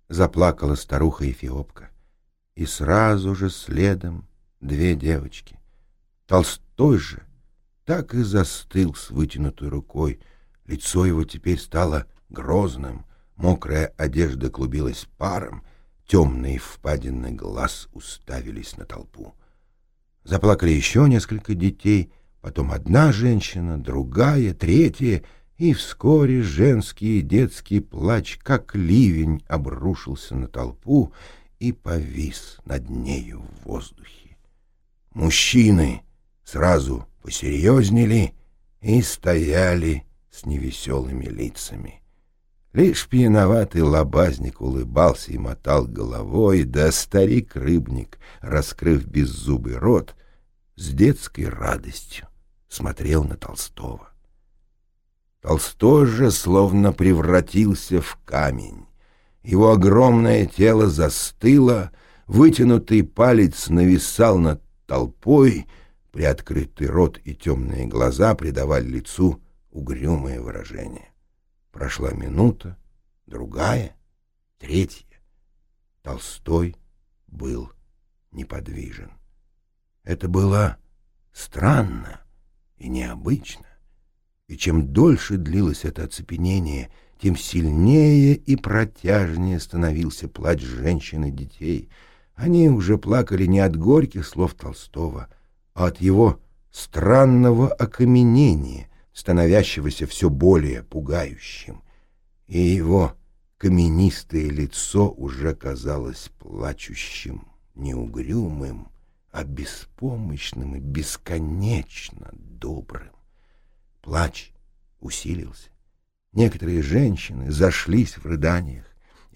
заплакала старуха Эфиопка, и сразу же следом две девочки. Толстой же так и застыл с вытянутой рукой. Лицо его теперь стало грозным, мокрая одежда клубилась паром, темные впадины глаз уставились на толпу. Заплакали еще несколько детей, потом одна женщина, другая, третья, и вскоре женский и детский плач, как ливень, обрушился на толпу и повис над нею в воздухе. Мужчины сразу посерьезнели и стояли с невеселыми лицами. Лишь пьяноватый лобазник улыбался и мотал головой, да старик-рыбник, раскрыв беззубый рот, с детской радостью смотрел на Толстого. Толстой же словно превратился в камень. Его огромное тело застыло, вытянутый палец нависал над толпой, приоткрытый рот и темные глаза придавали лицу угрюмое выражение. Прошла минута, другая, третья. Толстой был неподвижен. Это было странно и необычно. И чем дольше длилось это оцепенение, тем сильнее и протяжнее становился плач женщин и детей — они уже плакали не от горьких слов Толстого, а от его странного окаменения, становящегося все более пугающим. И его каменистое лицо уже казалось плачущим, неугрюмым, а беспомощным и бесконечно добрым. Плач усилился. Некоторые женщины зашлись в рыданиях.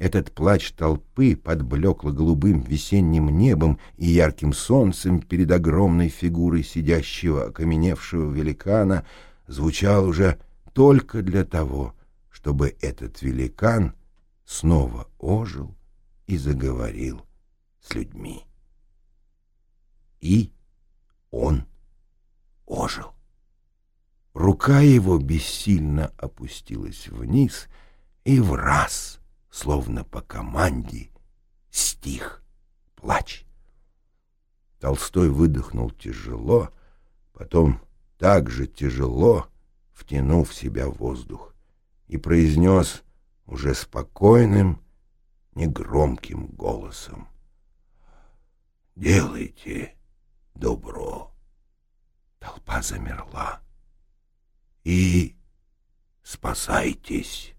Этот плач толпы под блекло-голубым весенним небом и ярким солнцем перед огромной фигурой сидящего окаменевшего великана звучал уже только для того, чтобы этот великан снова ожил и заговорил с людьми. И он ожил. Рука его бессильно опустилась вниз и в раз — словно по команде, стих плач. Толстой выдохнул тяжело, потом так же тяжело втянул в себя воздух и произнес уже спокойным, негромким голосом. «Делайте добро». Толпа замерла. «И спасайтесь».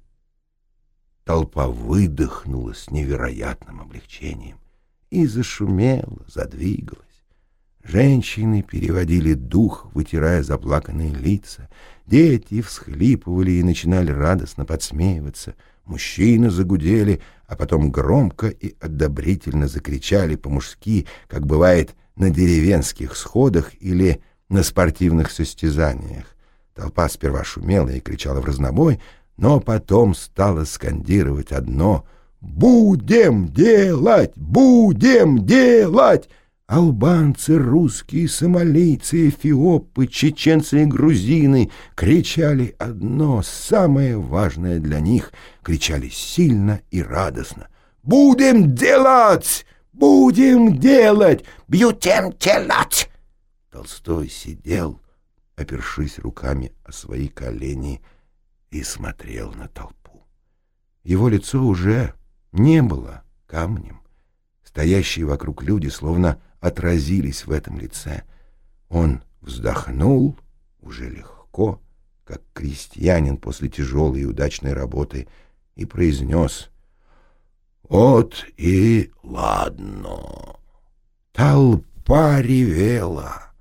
Толпа выдохнула с невероятным облегчением и зашумела, задвигалась. Женщины переводили дух, вытирая заплаканные лица. Дети всхлипывали и начинали радостно подсмеиваться. Мужчины загудели, а потом громко и одобрительно закричали по-мужски, как бывает на деревенских сходах или на спортивных состязаниях. Толпа сперва шумела и кричала в разнобой, но потом стала скандировать одно «Будем делать! Будем делать!» Албанцы, русские, сомалийцы, эфиопы, чеченцы и грузины кричали одно, самое важное для них, кричали сильно и радостно. «Будем делать! Будем делать! Бьютем делать!» Толстой сидел, опершись руками о свои колени, и смотрел на толпу. Его лицо уже не было камнем. Стоящие вокруг люди словно отразились в этом лице. Он вздохнул уже легко, как крестьянин после тяжелой и удачной работы, и произнес «Вот и ладно». Толпа ревела.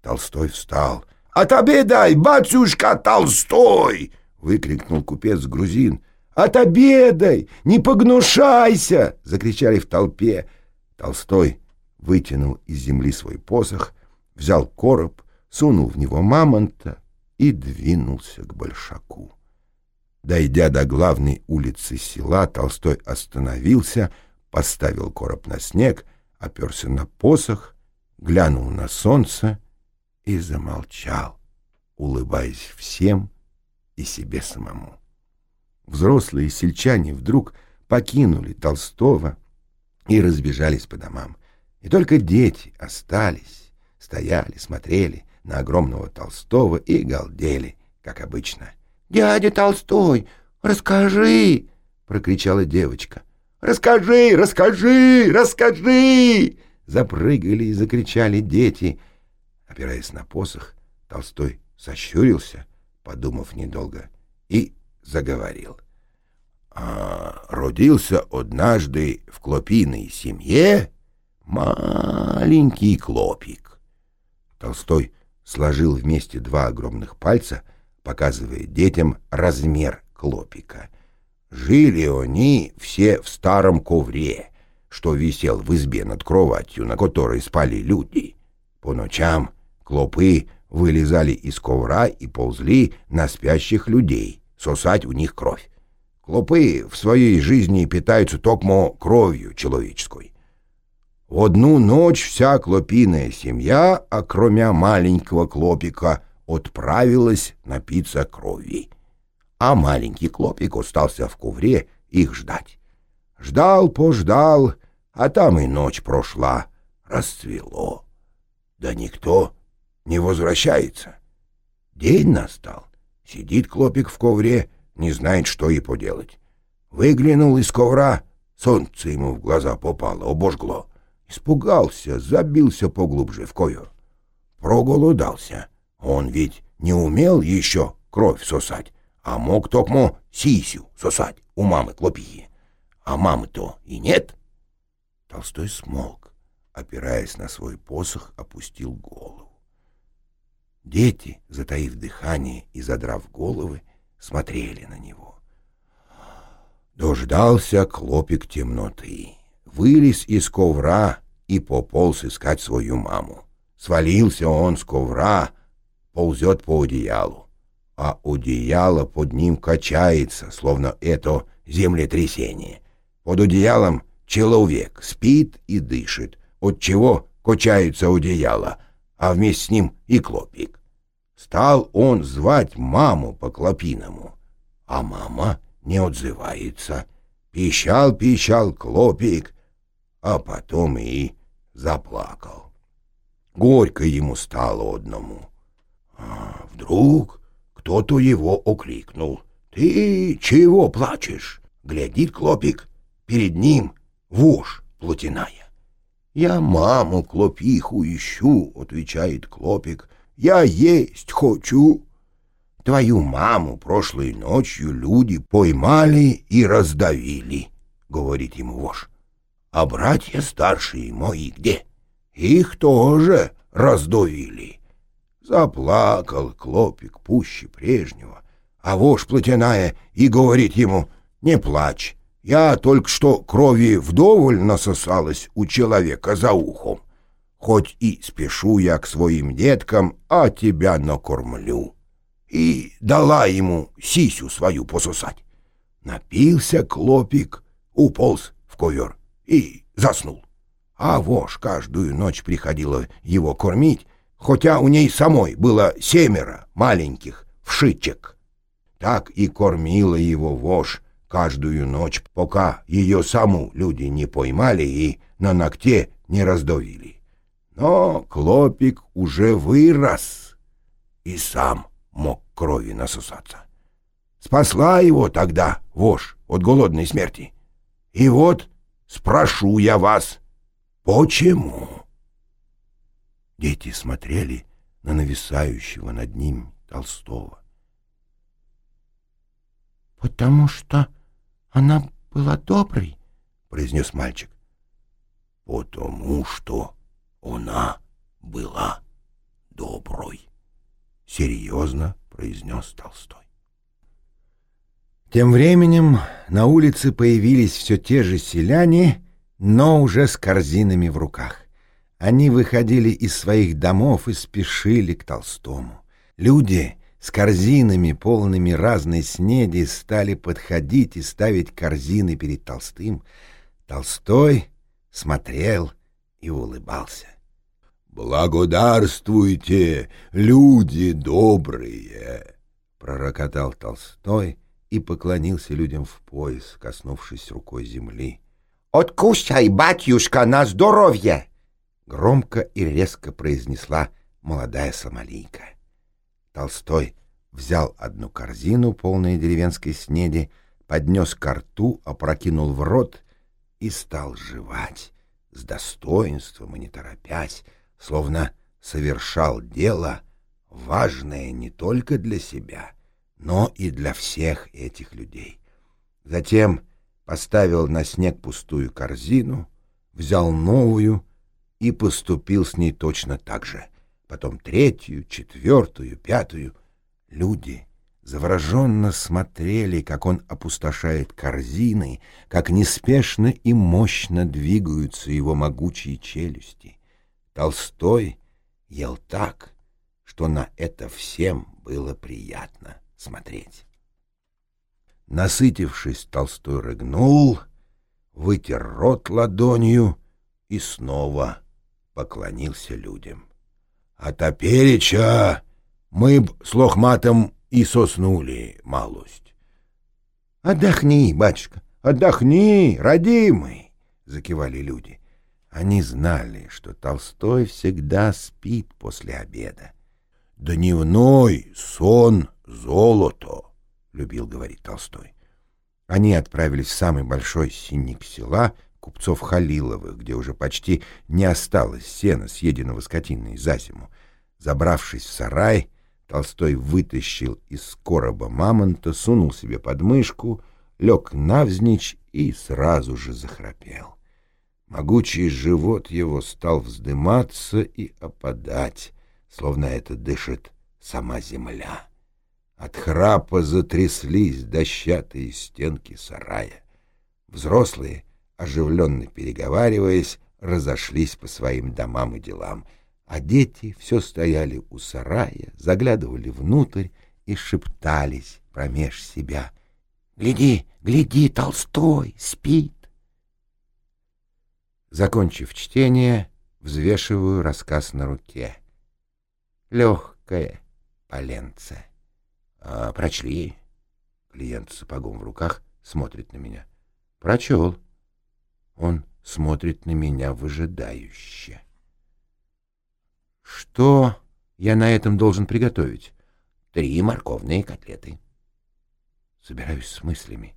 Толстой встал. «Отобедай, батюшка Толстой!» — выкрикнул купец-грузин. «Отобедай! Не погнушайся!» — закричали в толпе. Толстой вытянул из земли свой посох, взял короб, сунул в него мамонта и двинулся к большаку. Дойдя до главной улицы села, Толстой остановился, поставил короб на снег, оперся на посох, глянул на солнце и замолчал, улыбаясь всем и себе самому. Взрослые сельчане вдруг покинули Толстого и разбежались по домам. И только дети остались, стояли, смотрели на огромного Толстого и галдели, как обычно. «Дядя Толстой, расскажи!» — прокричала девочка. «Расскажи, расскажи, расскажи!» Запрыгали и закричали дети. Опираясь на посох, Толстой сощурился, подумав недолго, и заговорил. А, родился однажды в клопиной семье маленький клопик. Толстой сложил вместе два огромных пальца, показывая детям размер клопика. Жили они все в старом ковре, что висел в избе над кроватью, на которой спали люди. По ночам клопы вылезали из ковра и ползли на спящих людей, сосать у них кровь. Клопы в своей жизни питаются токмо кровью человеческой. В одну ночь вся клопиная семья, окромя маленького клопика, отправилась напиться крови. А маленький клопик остался в ковре их ждать. Ждал-пождал, а там и ночь прошла, расцвело. Да никто не возвращается. День настал, сидит клопик в ковре, не знает, что и поделать. Выглянул из ковра, солнце ему в глаза попало, обожгло. Испугался, забился поглубже в ковер. Проголодался. Он ведь не умел еще кровь сосать, а мог только сисю сосать у мамы клопихи. А мамы-то и нет. Толстой смолк, опираясь на свой посох, опустил голову. Дети, затаив дыхание и задрав головы, смотрели на него. Дождался клопик темноты вылез из ковра и пополз искать свою маму. Свалился он с ковра, ползет по одеялу, а одеяло под ним качается, словно это землетрясение. Под одеялом человек спит и дышит, от чего качается одеяло, а вместе с ним и клопик. Стал он звать маму по клопиному, а мама не отзывается. Пищал-пищал клопик, а потом и заплакал. Горько ему стало одному. А вдруг кто-то его окликнул. «Ты чего плачешь?» Глядит Клопик, перед ним вошь плотяная. «Я маму Клопиху ищу», — отвечает Клопик. «Я есть хочу». «Твою маму прошлой ночью люди поймали и раздавили», — говорит ему вошь. А братья старшие мои где? Их тоже раздавили. Заплакал Клопик пуще прежнего, а вошь плотяная и говорит ему, «Не плачь, я только что крови вдоволь насосалась у человека за ухом. Хоть и спешу я к своим деткам, а тебя накормлю». И дала ему сисю свою пососать. Напился Клопик, уполз в ковер и заснул. А вошь каждую ночь приходила его кормить, хотя у ней самой было семеро маленьких вшичек. Так и кормила его вошь каждую ночь, пока ее саму люди не поймали и на ногте не раздавили. Но Клопик уже вырос и сам мог крови насосаться. Спасла его тогда вошь от голодной смерти. И вот спрошу я вас, почему? Дети смотрели на нависающего над ним Толстого. «Потому что она была доброй», — произнес мальчик. «Потому что она была доброй», — серьезно произнес Толстой. Тем временем на улице появились все те же селяне, но уже с корзинами в руках. Они выходили из своих домов и спешили к Толстому. Люди с корзинами, полными разной снеди, стали подходить и ставить корзины перед Толстым. Толстой смотрел и улыбался. «Благодарствуйте, люди добрые!» — пророкотал Толстой и поклонился людям в пояс, коснувшись рукой земли. «Откушай, батюшка, на здоровье!» — громко и резко произнесла молодая сомалийка. Толстой взял одну корзину, полную деревенской снеди, поднес ко рту, опрокинул в рот и стал жевать с достоинством и не торопясь, словно совершал дело, важное не только для себя, но и для всех этих людей. Затем поставил на снег пустую корзину, взял новую и поступил с ней точно так же. Потом третью, четвертую, пятую. Люди завороженно смотрели, как он опустошает корзины, как неспешно и мощно двигаются его могучие челюсти. Толстой ел так, что на это всем было приятно смотреть. Насытившись, Толстой рыгнул, вытер рот ладонью и снова поклонился людям. — А топереча мы б с лохматом и соснули малость. — Отдохни, батюшка, отдохни, родимый! — закивали люди. Они знали, что Толстой всегда спит после обеда. «Дневной сон — золото», — любил говорить Толстой. Они отправились в самый большой синик села купцов Халиловых, где уже почти не осталось сена, съеденного скотиной за зиму. Забравшись в сарай, Толстой вытащил из короба мамонта, сунул себе под мышку, лег навзничь и сразу же захрапел. Могучий живот его стал вздыматься и опадать, словно это дышит сама земля. От храпа затряслись дощатые стенки сарая. Взрослые, оживленно переговариваясь, разошлись по своим домам и делам, а дети все стояли у сарая, заглядывали внутрь и шептались промеж себя. «Гляди, гляди, Толстой спит!» Закончив чтение, взвешиваю рассказ на руке. Легкое поленце. А, прочли. Клиент с сапогом в руках смотрит на меня. Прочел. Он смотрит на меня выжидающе. Что я на этом должен приготовить? Три морковные котлеты. Собираюсь с мыслями.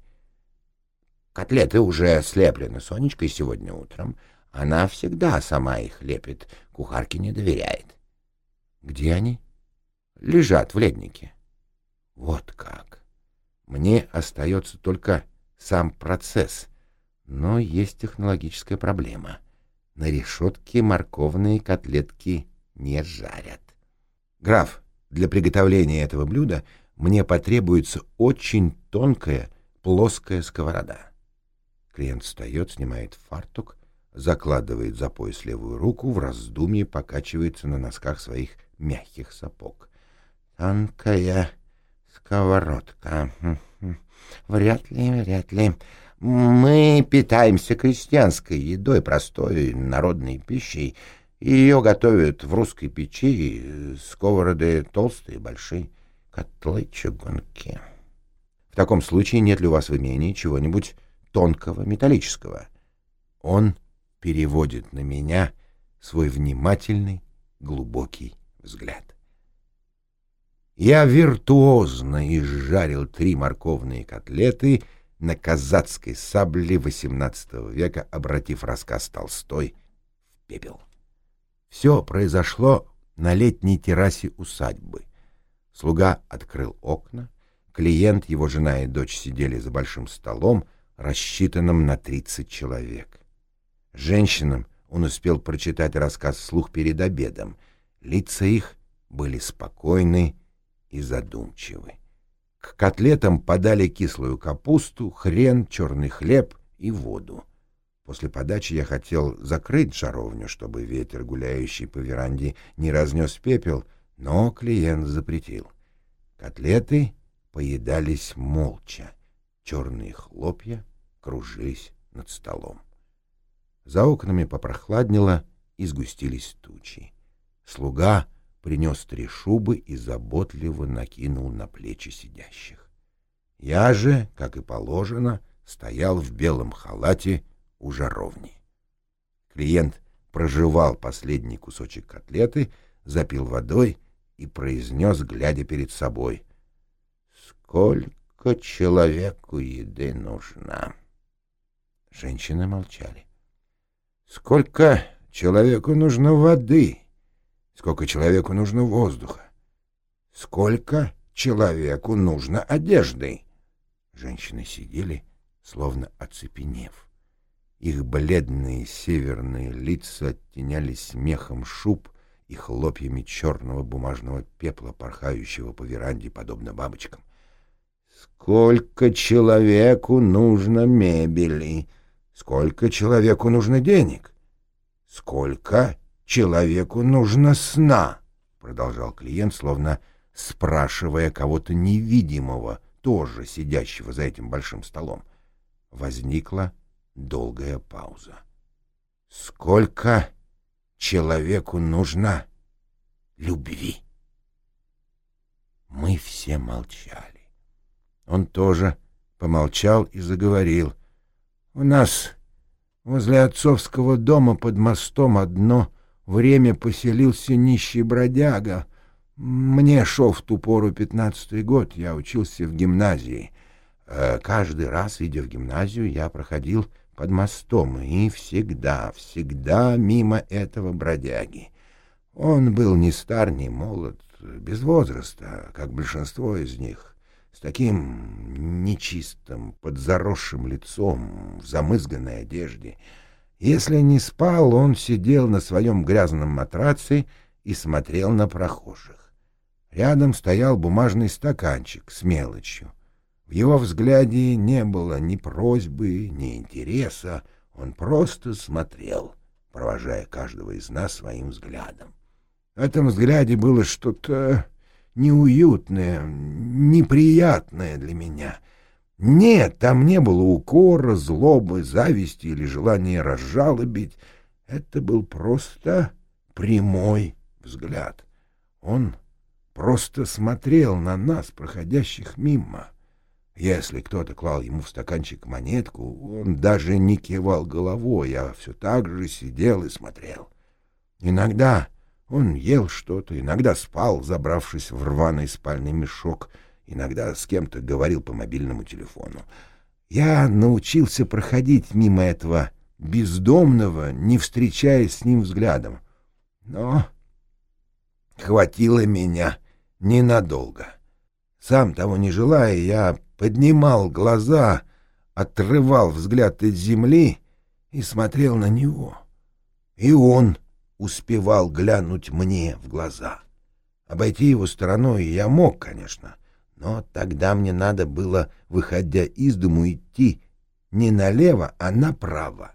Котлеты уже слеплены Сонечкой сегодня утром. Она всегда сама их лепит, кухарке не доверяет. Где они? Лежат в леднике. Вот как. Мне остается только сам процесс, но есть технологическая проблема. На решетке морковные котлетки не жарят. Граф, для приготовления этого блюда мне потребуется очень тонкая плоская сковорода. Клиент встает, снимает фартук, закладывает за пояс левую руку, в раздумье покачивается на носках своих мягких сапог. «Тонкая сковородка. Вряд ли, вряд ли. Мы питаемся крестьянской едой, простой народной пищей. Ее готовят в русской печи, сковороды толстые, большие, котлы чугунки. В таком случае нет ли у вас в имении чего-нибудь тонкого металлического? Он переводит на меня свой внимательный, глубокий взгляд. Я виртуозно изжарил три морковные котлеты на казацкой сабле XVIII века, обратив рассказ Толстой в пепел. Все произошло на летней террасе усадьбы. Слуга открыл окна, клиент, его жена и дочь сидели за большим столом, рассчитанным на тридцать человек. Женщинам он успел прочитать рассказ вслух перед обедом. Лица их были спокойны и задумчивы. К котлетам подали кислую капусту, хрен, черный хлеб и воду. После подачи я хотел закрыть жаровню, чтобы ветер, гуляющий по веранде, не разнес пепел, но клиент запретил. Котлеты поедались молча. Черные хлопья кружились над столом. За окнами попрохладнело и сгустились тучи. Слуга принес три шубы и заботливо накинул на плечи сидящих. Я же, как и положено, стоял в белом халате у жаровни. Клиент прожевал последний кусочек котлеты, запил водой и произнес, глядя перед собой, «Сколько человеку еды нужно?» Женщины молчали. «Сколько человеку нужно воды?» Сколько человеку нужно воздуха? Сколько человеку нужно одежды? Женщины сидели, словно оцепенев. Их бледные северные лица оттенялись смехом шуб и хлопьями черного бумажного пепла, порхающего по веранде, подобно бабочкам. Сколько человеку нужно мебели? Сколько человеку нужно денег? Сколько человеку нужно сна, — продолжал клиент, словно спрашивая кого-то невидимого, тоже сидящего за этим большим столом. Возникла долгая пауза. — Сколько человеку нужно любви? Мы все молчали. Он тоже помолчал и заговорил. — У нас возле отцовского дома под мостом одно время поселился нищий бродяга. Мне шел в ту пору пятнадцатый год, я учился в гимназии. Э, каждый раз, идя в гимназию, я проходил под мостом и всегда, всегда мимо этого бродяги. Он был ни стар, ни молод, без возраста, как большинство из них, с таким нечистым, подзаросшим лицом, в замызганной одежде — если не спал, он сидел на своем грязном матраце и смотрел на прохожих. Рядом стоял бумажный стаканчик с мелочью. В его взгляде не было ни просьбы, ни интереса, он просто смотрел, провожая каждого из нас своим взглядом. В этом взгляде было что-то неуютное, неприятное для меня — нет, там не было укора, злобы, зависти или желания разжалобить. Это был просто прямой взгляд. Он просто смотрел на нас, проходящих мимо. Если кто-то клал ему в стаканчик монетку, он даже не кивал головой, а все так же сидел и смотрел. Иногда он ел что-то, иногда спал, забравшись в рваный спальный мешок — иногда с кем-то говорил по мобильному телефону. Я научился проходить мимо этого бездомного, не встречаясь с ним взглядом. Но хватило меня ненадолго. Сам того не желая, я поднимал глаза, отрывал взгляд от земли и смотрел на него. И он успевал глянуть мне в глаза. Обойти его стороной я мог, конечно, но тогда мне надо было, выходя из дому, идти не налево, а направо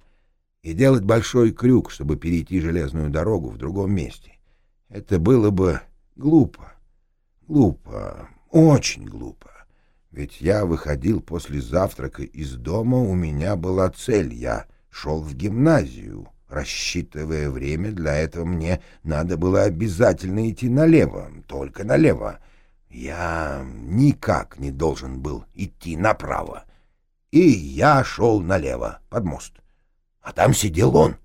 и делать большой крюк, чтобы перейти железную дорогу в другом месте. Это было бы глупо. Глупо, очень глупо. Ведь я выходил после завтрака из дома, у меня была цель, я шел в гимназию. Рассчитывая время, для этого мне надо было обязательно идти налево, только налево. Я никак не должен был идти направо. И я шел налево, под мост. А там сидел он.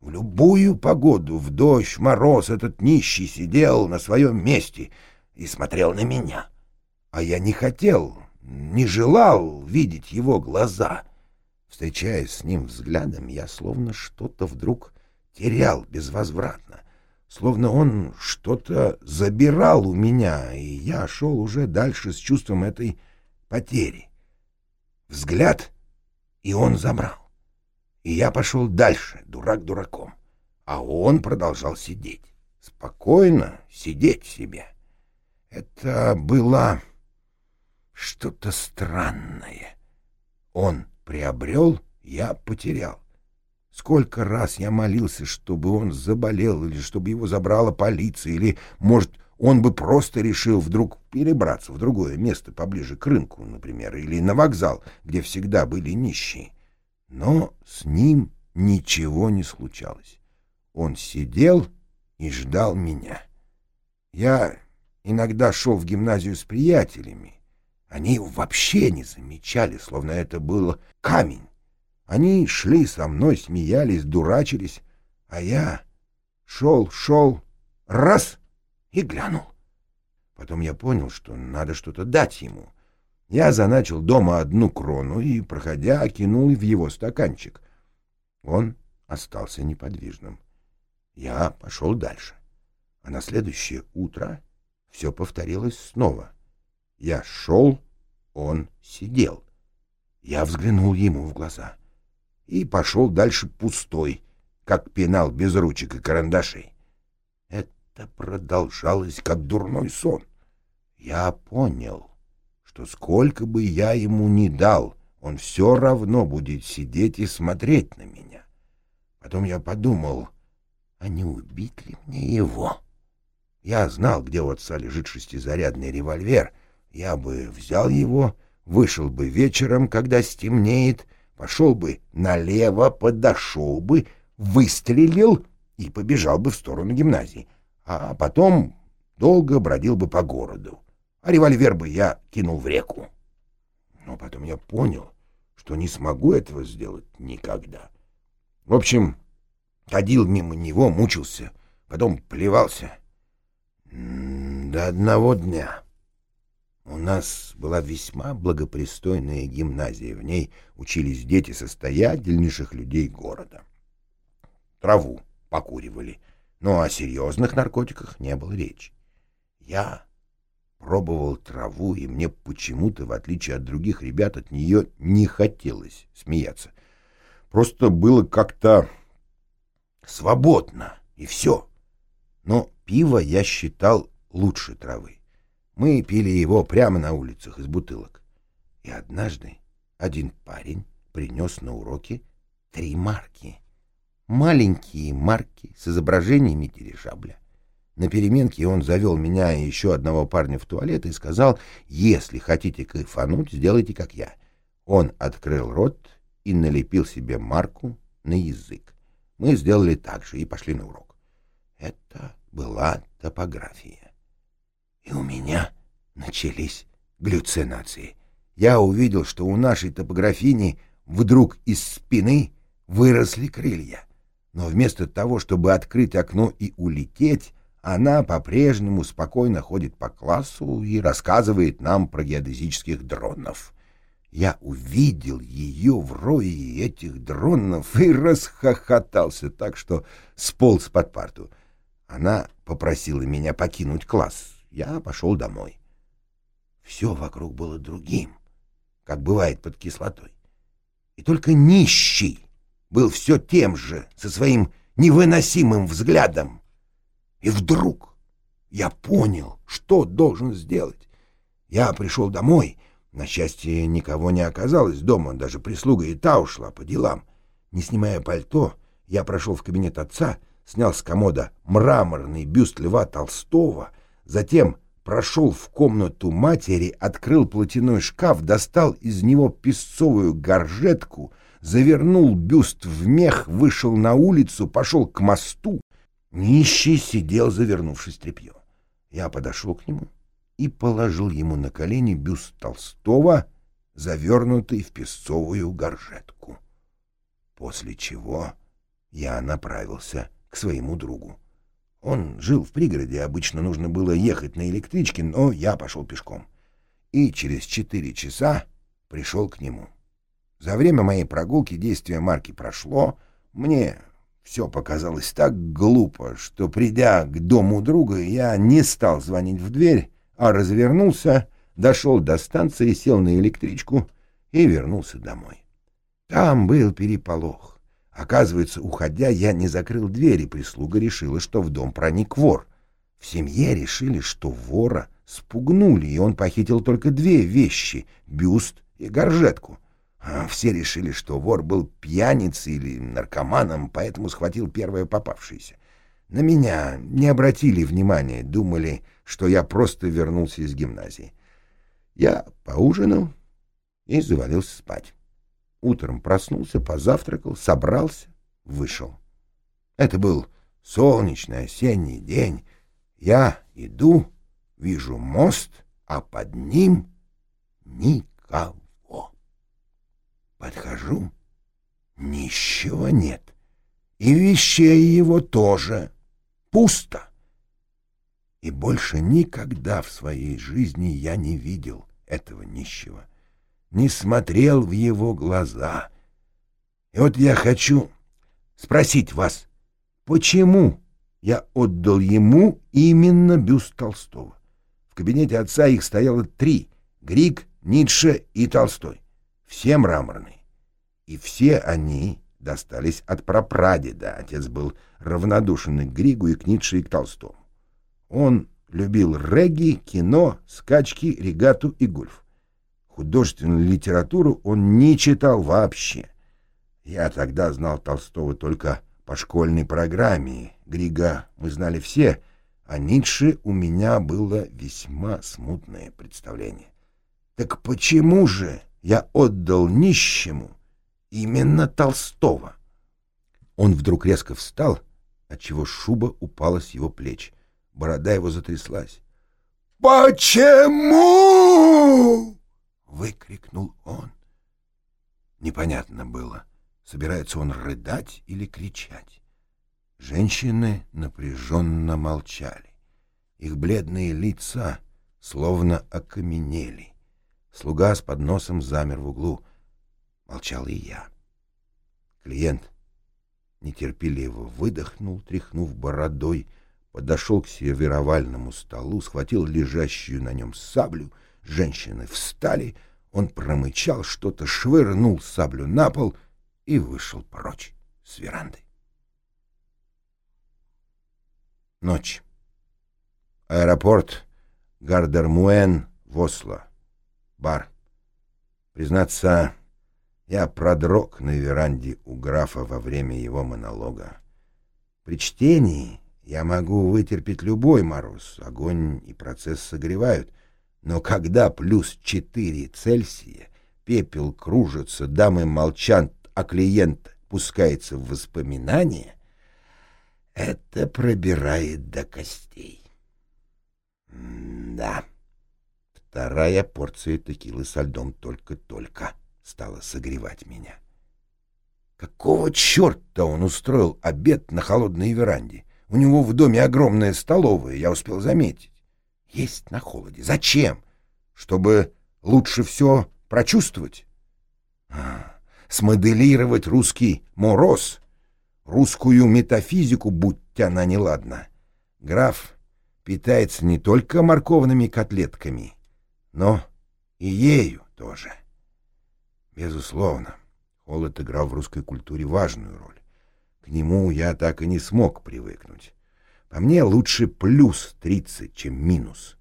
В любую погоду, в дождь, мороз, этот нищий сидел на своем месте и смотрел на меня. А я не хотел, не желал видеть его глаза. Встречаясь с ним взглядом, я словно что-то вдруг терял безвозвратно, словно он что-то забирал у меня, и я шел уже дальше с чувством этой потери. Взгляд, и он забрал. И я пошел дальше, дурак дураком. А он продолжал сидеть. Спокойно сидеть себе. Это было что-то странное. Он приобрел, я потерял. Сколько раз я молился, чтобы он заболел, или чтобы его забрала полиция, или, может, он бы просто решил вдруг перебраться в другое место поближе к рынку, например, или на вокзал, где всегда были нищие. Но с ним ничего не случалось. Он сидел и ждал меня. Я иногда шел в гимназию с приятелями. Они вообще не замечали, словно это был камень. Они шли со мной, смеялись, дурачились, а я шел, шел, раз — и глянул. Потом я понял, что надо что-то дать ему — я заначил дома одну крону и, проходя, окинул в его стаканчик. Он остался неподвижным. Я пошел дальше. А на следующее утро все повторилось снова. Я шел, он сидел. Я взглянул ему в глаза и пошел дальше пустой, как пенал без ручек и карандашей. Это продолжалось, как дурной сон. Я понял что сколько бы я ему ни дал, он все равно будет сидеть и смотреть на меня. Потом я подумал, а не убить ли мне его? Я знал, где у отца лежит шестизарядный револьвер. Я бы взял его, вышел бы вечером, когда стемнеет, пошел бы налево, подошел бы, выстрелил и побежал бы в сторону гимназии, а потом долго бродил бы по городу а револьвер бы я кинул в реку. Но потом я понял, что не смогу этого сделать никогда. В общем, ходил мимо него, мучился, потом плевался. До одного дня. У нас была весьма благопристойная гимназия, в ней учились дети состоятельнейших людей города. Траву покуривали, но о серьезных наркотиках не было речи. Я пробовал траву, и мне почему-то, в отличие от других ребят, от нее не хотелось смеяться. Просто было как-то свободно, и все. Но пиво я считал лучше травы. Мы пили его прямо на улицах из бутылок. И однажды один парень принес на уроки три марки. Маленькие марки с изображениями дирижабля. На переменке он завел меня и еще одного парня в туалет и сказал, если хотите кайфануть, сделайте как я. Он открыл рот и налепил себе марку на язык. Мы сделали так же и пошли на урок. Это была топография. И у меня начались галлюцинации. Я увидел, что у нашей топографини вдруг из спины выросли крылья. Но вместо того, чтобы открыть окно и улететь, она по-прежнему спокойно ходит по классу и рассказывает нам про геодезических дронов. Я увидел ее в рое этих дронов и расхохотался так, что сполз под парту. Она попросила меня покинуть класс. Я пошел домой. Все вокруг было другим, как бывает под кислотой. И только нищий был все тем же, со своим невыносимым взглядом. И вдруг я понял, что должен сделать. Я пришел домой. На счастье, никого не оказалось дома, даже прислуга и та ушла по делам. Не снимая пальто, я прошел в кабинет отца, снял с комода мраморный бюст Льва Толстого, затем прошел в комнату матери, открыл платяной шкаф, достал из него песцовую горжетку, завернул бюст в мех, вышел на улицу, пошел к мосту. Нищий сидел, завернувшись тряпье. Я подошел к нему и положил ему на колени бюст Толстого, завернутый в песцовую горжетку. После чего я направился к своему другу. Он жил в пригороде, обычно нужно было ехать на электричке, но я пошел пешком. И через четыре часа пришел к нему. За время моей прогулки действие марки прошло. Мне все показалось так глупо, что, придя к дому друга, я не стал звонить в дверь, а развернулся, дошел до станции, сел на электричку и вернулся домой. Там был переполох. Оказывается, уходя, я не закрыл дверь, и прислуга решила, что в дом проник вор. В семье решили, что вора спугнули, и он похитил только две вещи — бюст и горжетку. А все решили, что вор был пьяницей или наркоманом, поэтому схватил первое попавшееся. На меня не обратили внимания, думали, что я просто вернулся из гимназии. Я поужинал и завалился спать. Утром проснулся, позавтракал, собрался, вышел. Это был солнечный осенний день. Я иду, вижу мост, а под ним никого. Подхожу, ничего нет. И вещей его тоже. Пусто. И больше никогда в своей жизни я не видел этого нищего не смотрел в его глаза. И вот я хочу спросить вас, почему я отдал ему именно бюст Толстого? В кабинете отца их стояло три — Грик, Ницше и Толстой. Все мраморные. И все они достались от прапрадеда. Отец был равнодушен и к Григу, и к Ницше, и к Толстому. Он любил регги, кино, скачки, регату и гольф. Художественную литературу он не читал вообще. Я тогда знал Толстого только по школьной программе. Грига мы знали все, а Ницше у меня было весьма смутное представление. Так почему же я отдал нищему именно Толстого? Он вдруг резко встал, отчего шуба упала с его плеч. Борода его затряслась. «Почему?» Выкрикнул он. Непонятно было, собирается он рыдать или кричать. Женщины напряженно молчали. Их бледные лица словно окаменели. Слуга с подносом замер в углу. Молчал и я. Клиент нетерпеливо выдохнул, тряхнув бородой, подошел к сервировальному столу, схватил лежащую на нем саблю — Женщины встали, он промычал что-то, швырнул саблю на пол и вышел прочь с веранды. Ночь. Аэропорт Гардермуэн в Осло. Бар. Признаться, я продрог на веранде у графа во время его монолога. При чтении я могу вытерпеть любой мороз, огонь и процесс согревают — но когда плюс четыре Цельсия, пепел кружится, дамы молчат, а клиент пускается в воспоминания, это пробирает до костей. Да, вторая порция текилы со льдом только-только стала согревать меня. Какого черта он устроил обед на холодной веранде? У него в доме огромная столовая, я успел заметить есть на холоде. Зачем? Чтобы лучше все прочувствовать? А, смоделировать русский мороз, русскую метафизику, будь она неладна. Граф питается не только морковными котлетками, но и ею тоже. Безусловно, холод играл в русской культуре важную роль. К нему я так и не смог привыкнуть. По мне лучше плюс 30, чем минус.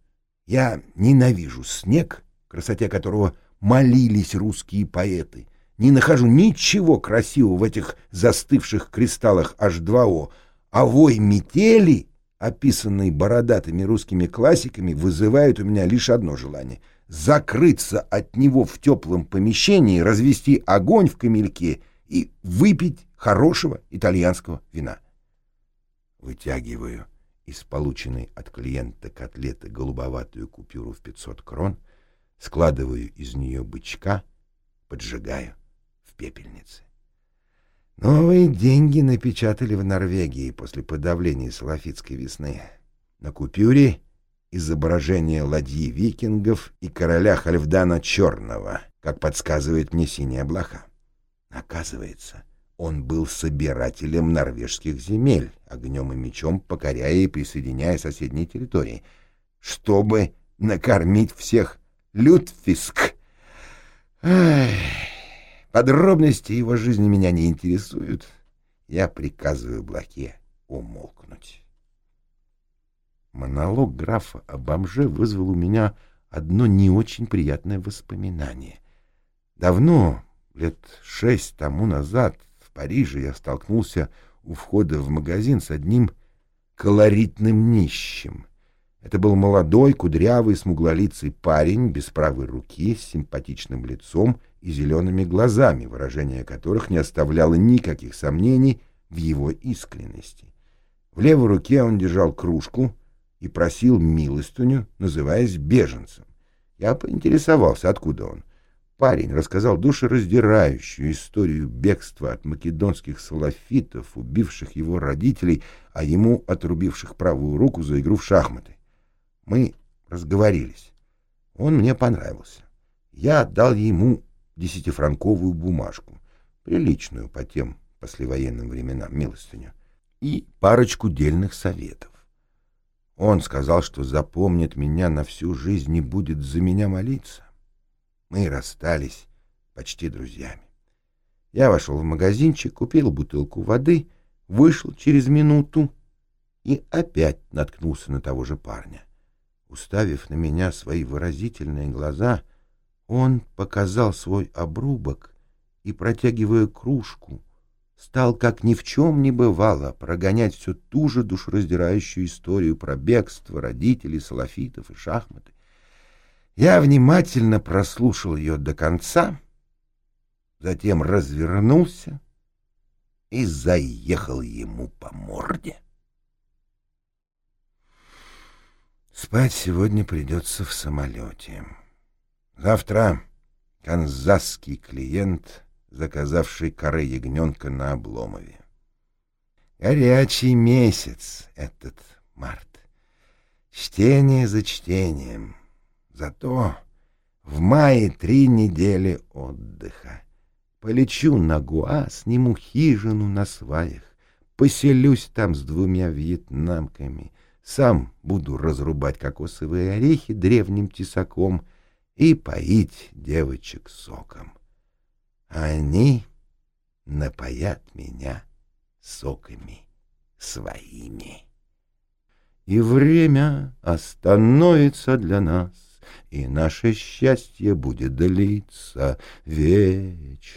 Я ненавижу снег, красоте которого молились русские поэты. Не нахожу ничего красивого в этих застывших кристаллах H2O, а вой метели, описанный бородатыми русскими классиками, вызывает у меня лишь одно желание — закрыться от него в теплом помещении, развести огонь в камельке и выпить хорошего итальянского вина. Вытягиваю из полученной от клиента котлеты голубоватую купюру в 500 крон, складываю из нее бычка, поджигаю в пепельнице. Новые деньги напечатали в Норвегии после подавления салафитской весны. На купюре изображение ладьи викингов и короля Хальфдана Черного, как подсказывает мне синяя блоха. Оказывается, он был собирателем норвежских земель, огнем и мечом покоряя и присоединяя соседние территории, чтобы накормить всех Лютфиск. Ай, подробности его жизни меня не интересуют. Я приказываю Блоке умолкнуть. Монолог графа о бомже вызвал у меня одно не очень приятное воспоминание. Давно, лет шесть тому назад, в Париже я столкнулся у входа в магазин с одним колоритным нищим. Это был молодой, кудрявый, смуглолицый парень без правой руки, с симпатичным лицом и зелеными глазами, выражение которых не оставляло никаких сомнений в его искренности. В левой руке он держал кружку и просил милостыню, называясь беженцем. Я поинтересовался, откуда он. Парень рассказал душераздирающую историю бегства от македонских салафитов, убивших его родителей, а ему отрубивших правую руку за игру в шахматы. Мы разговорились. Он мне понравился. Я отдал ему десятифранковую бумажку, приличную по тем послевоенным временам милостыню, и парочку дельных советов. Он сказал, что запомнит меня на всю жизнь и будет за меня молиться. Мы расстались почти друзьями. Я вошел в магазинчик, купил бутылку воды, вышел через минуту и опять наткнулся на того же парня. Уставив на меня свои выразительные глаза, он показал свой обрубок и, протягивая кружку, стал, как ни в чем не бывало, прогонять всю ту же душераздирающую историю про бегство родителей, салафитов и шахматы. Я внимательно прослушал ее до конца, затем развернулся и заехал ему по морде. Спать сегодня придется в самолете. Завтра канзасский клиент, заказавший коры ягненка на Обломове. Горячий месяц этот март. Чтение за чтением — Зато в мае три недели отдыха. Полечу на Гуа, сниму хижину на сваях, поселюсь там с двумя вьетнамками, сам буду разрубать кокосовые орехи древним тесаком и поить девочек соком. Они напоят меня соками своими. И время остановится для нас, и наше счастье будет длиться вечно.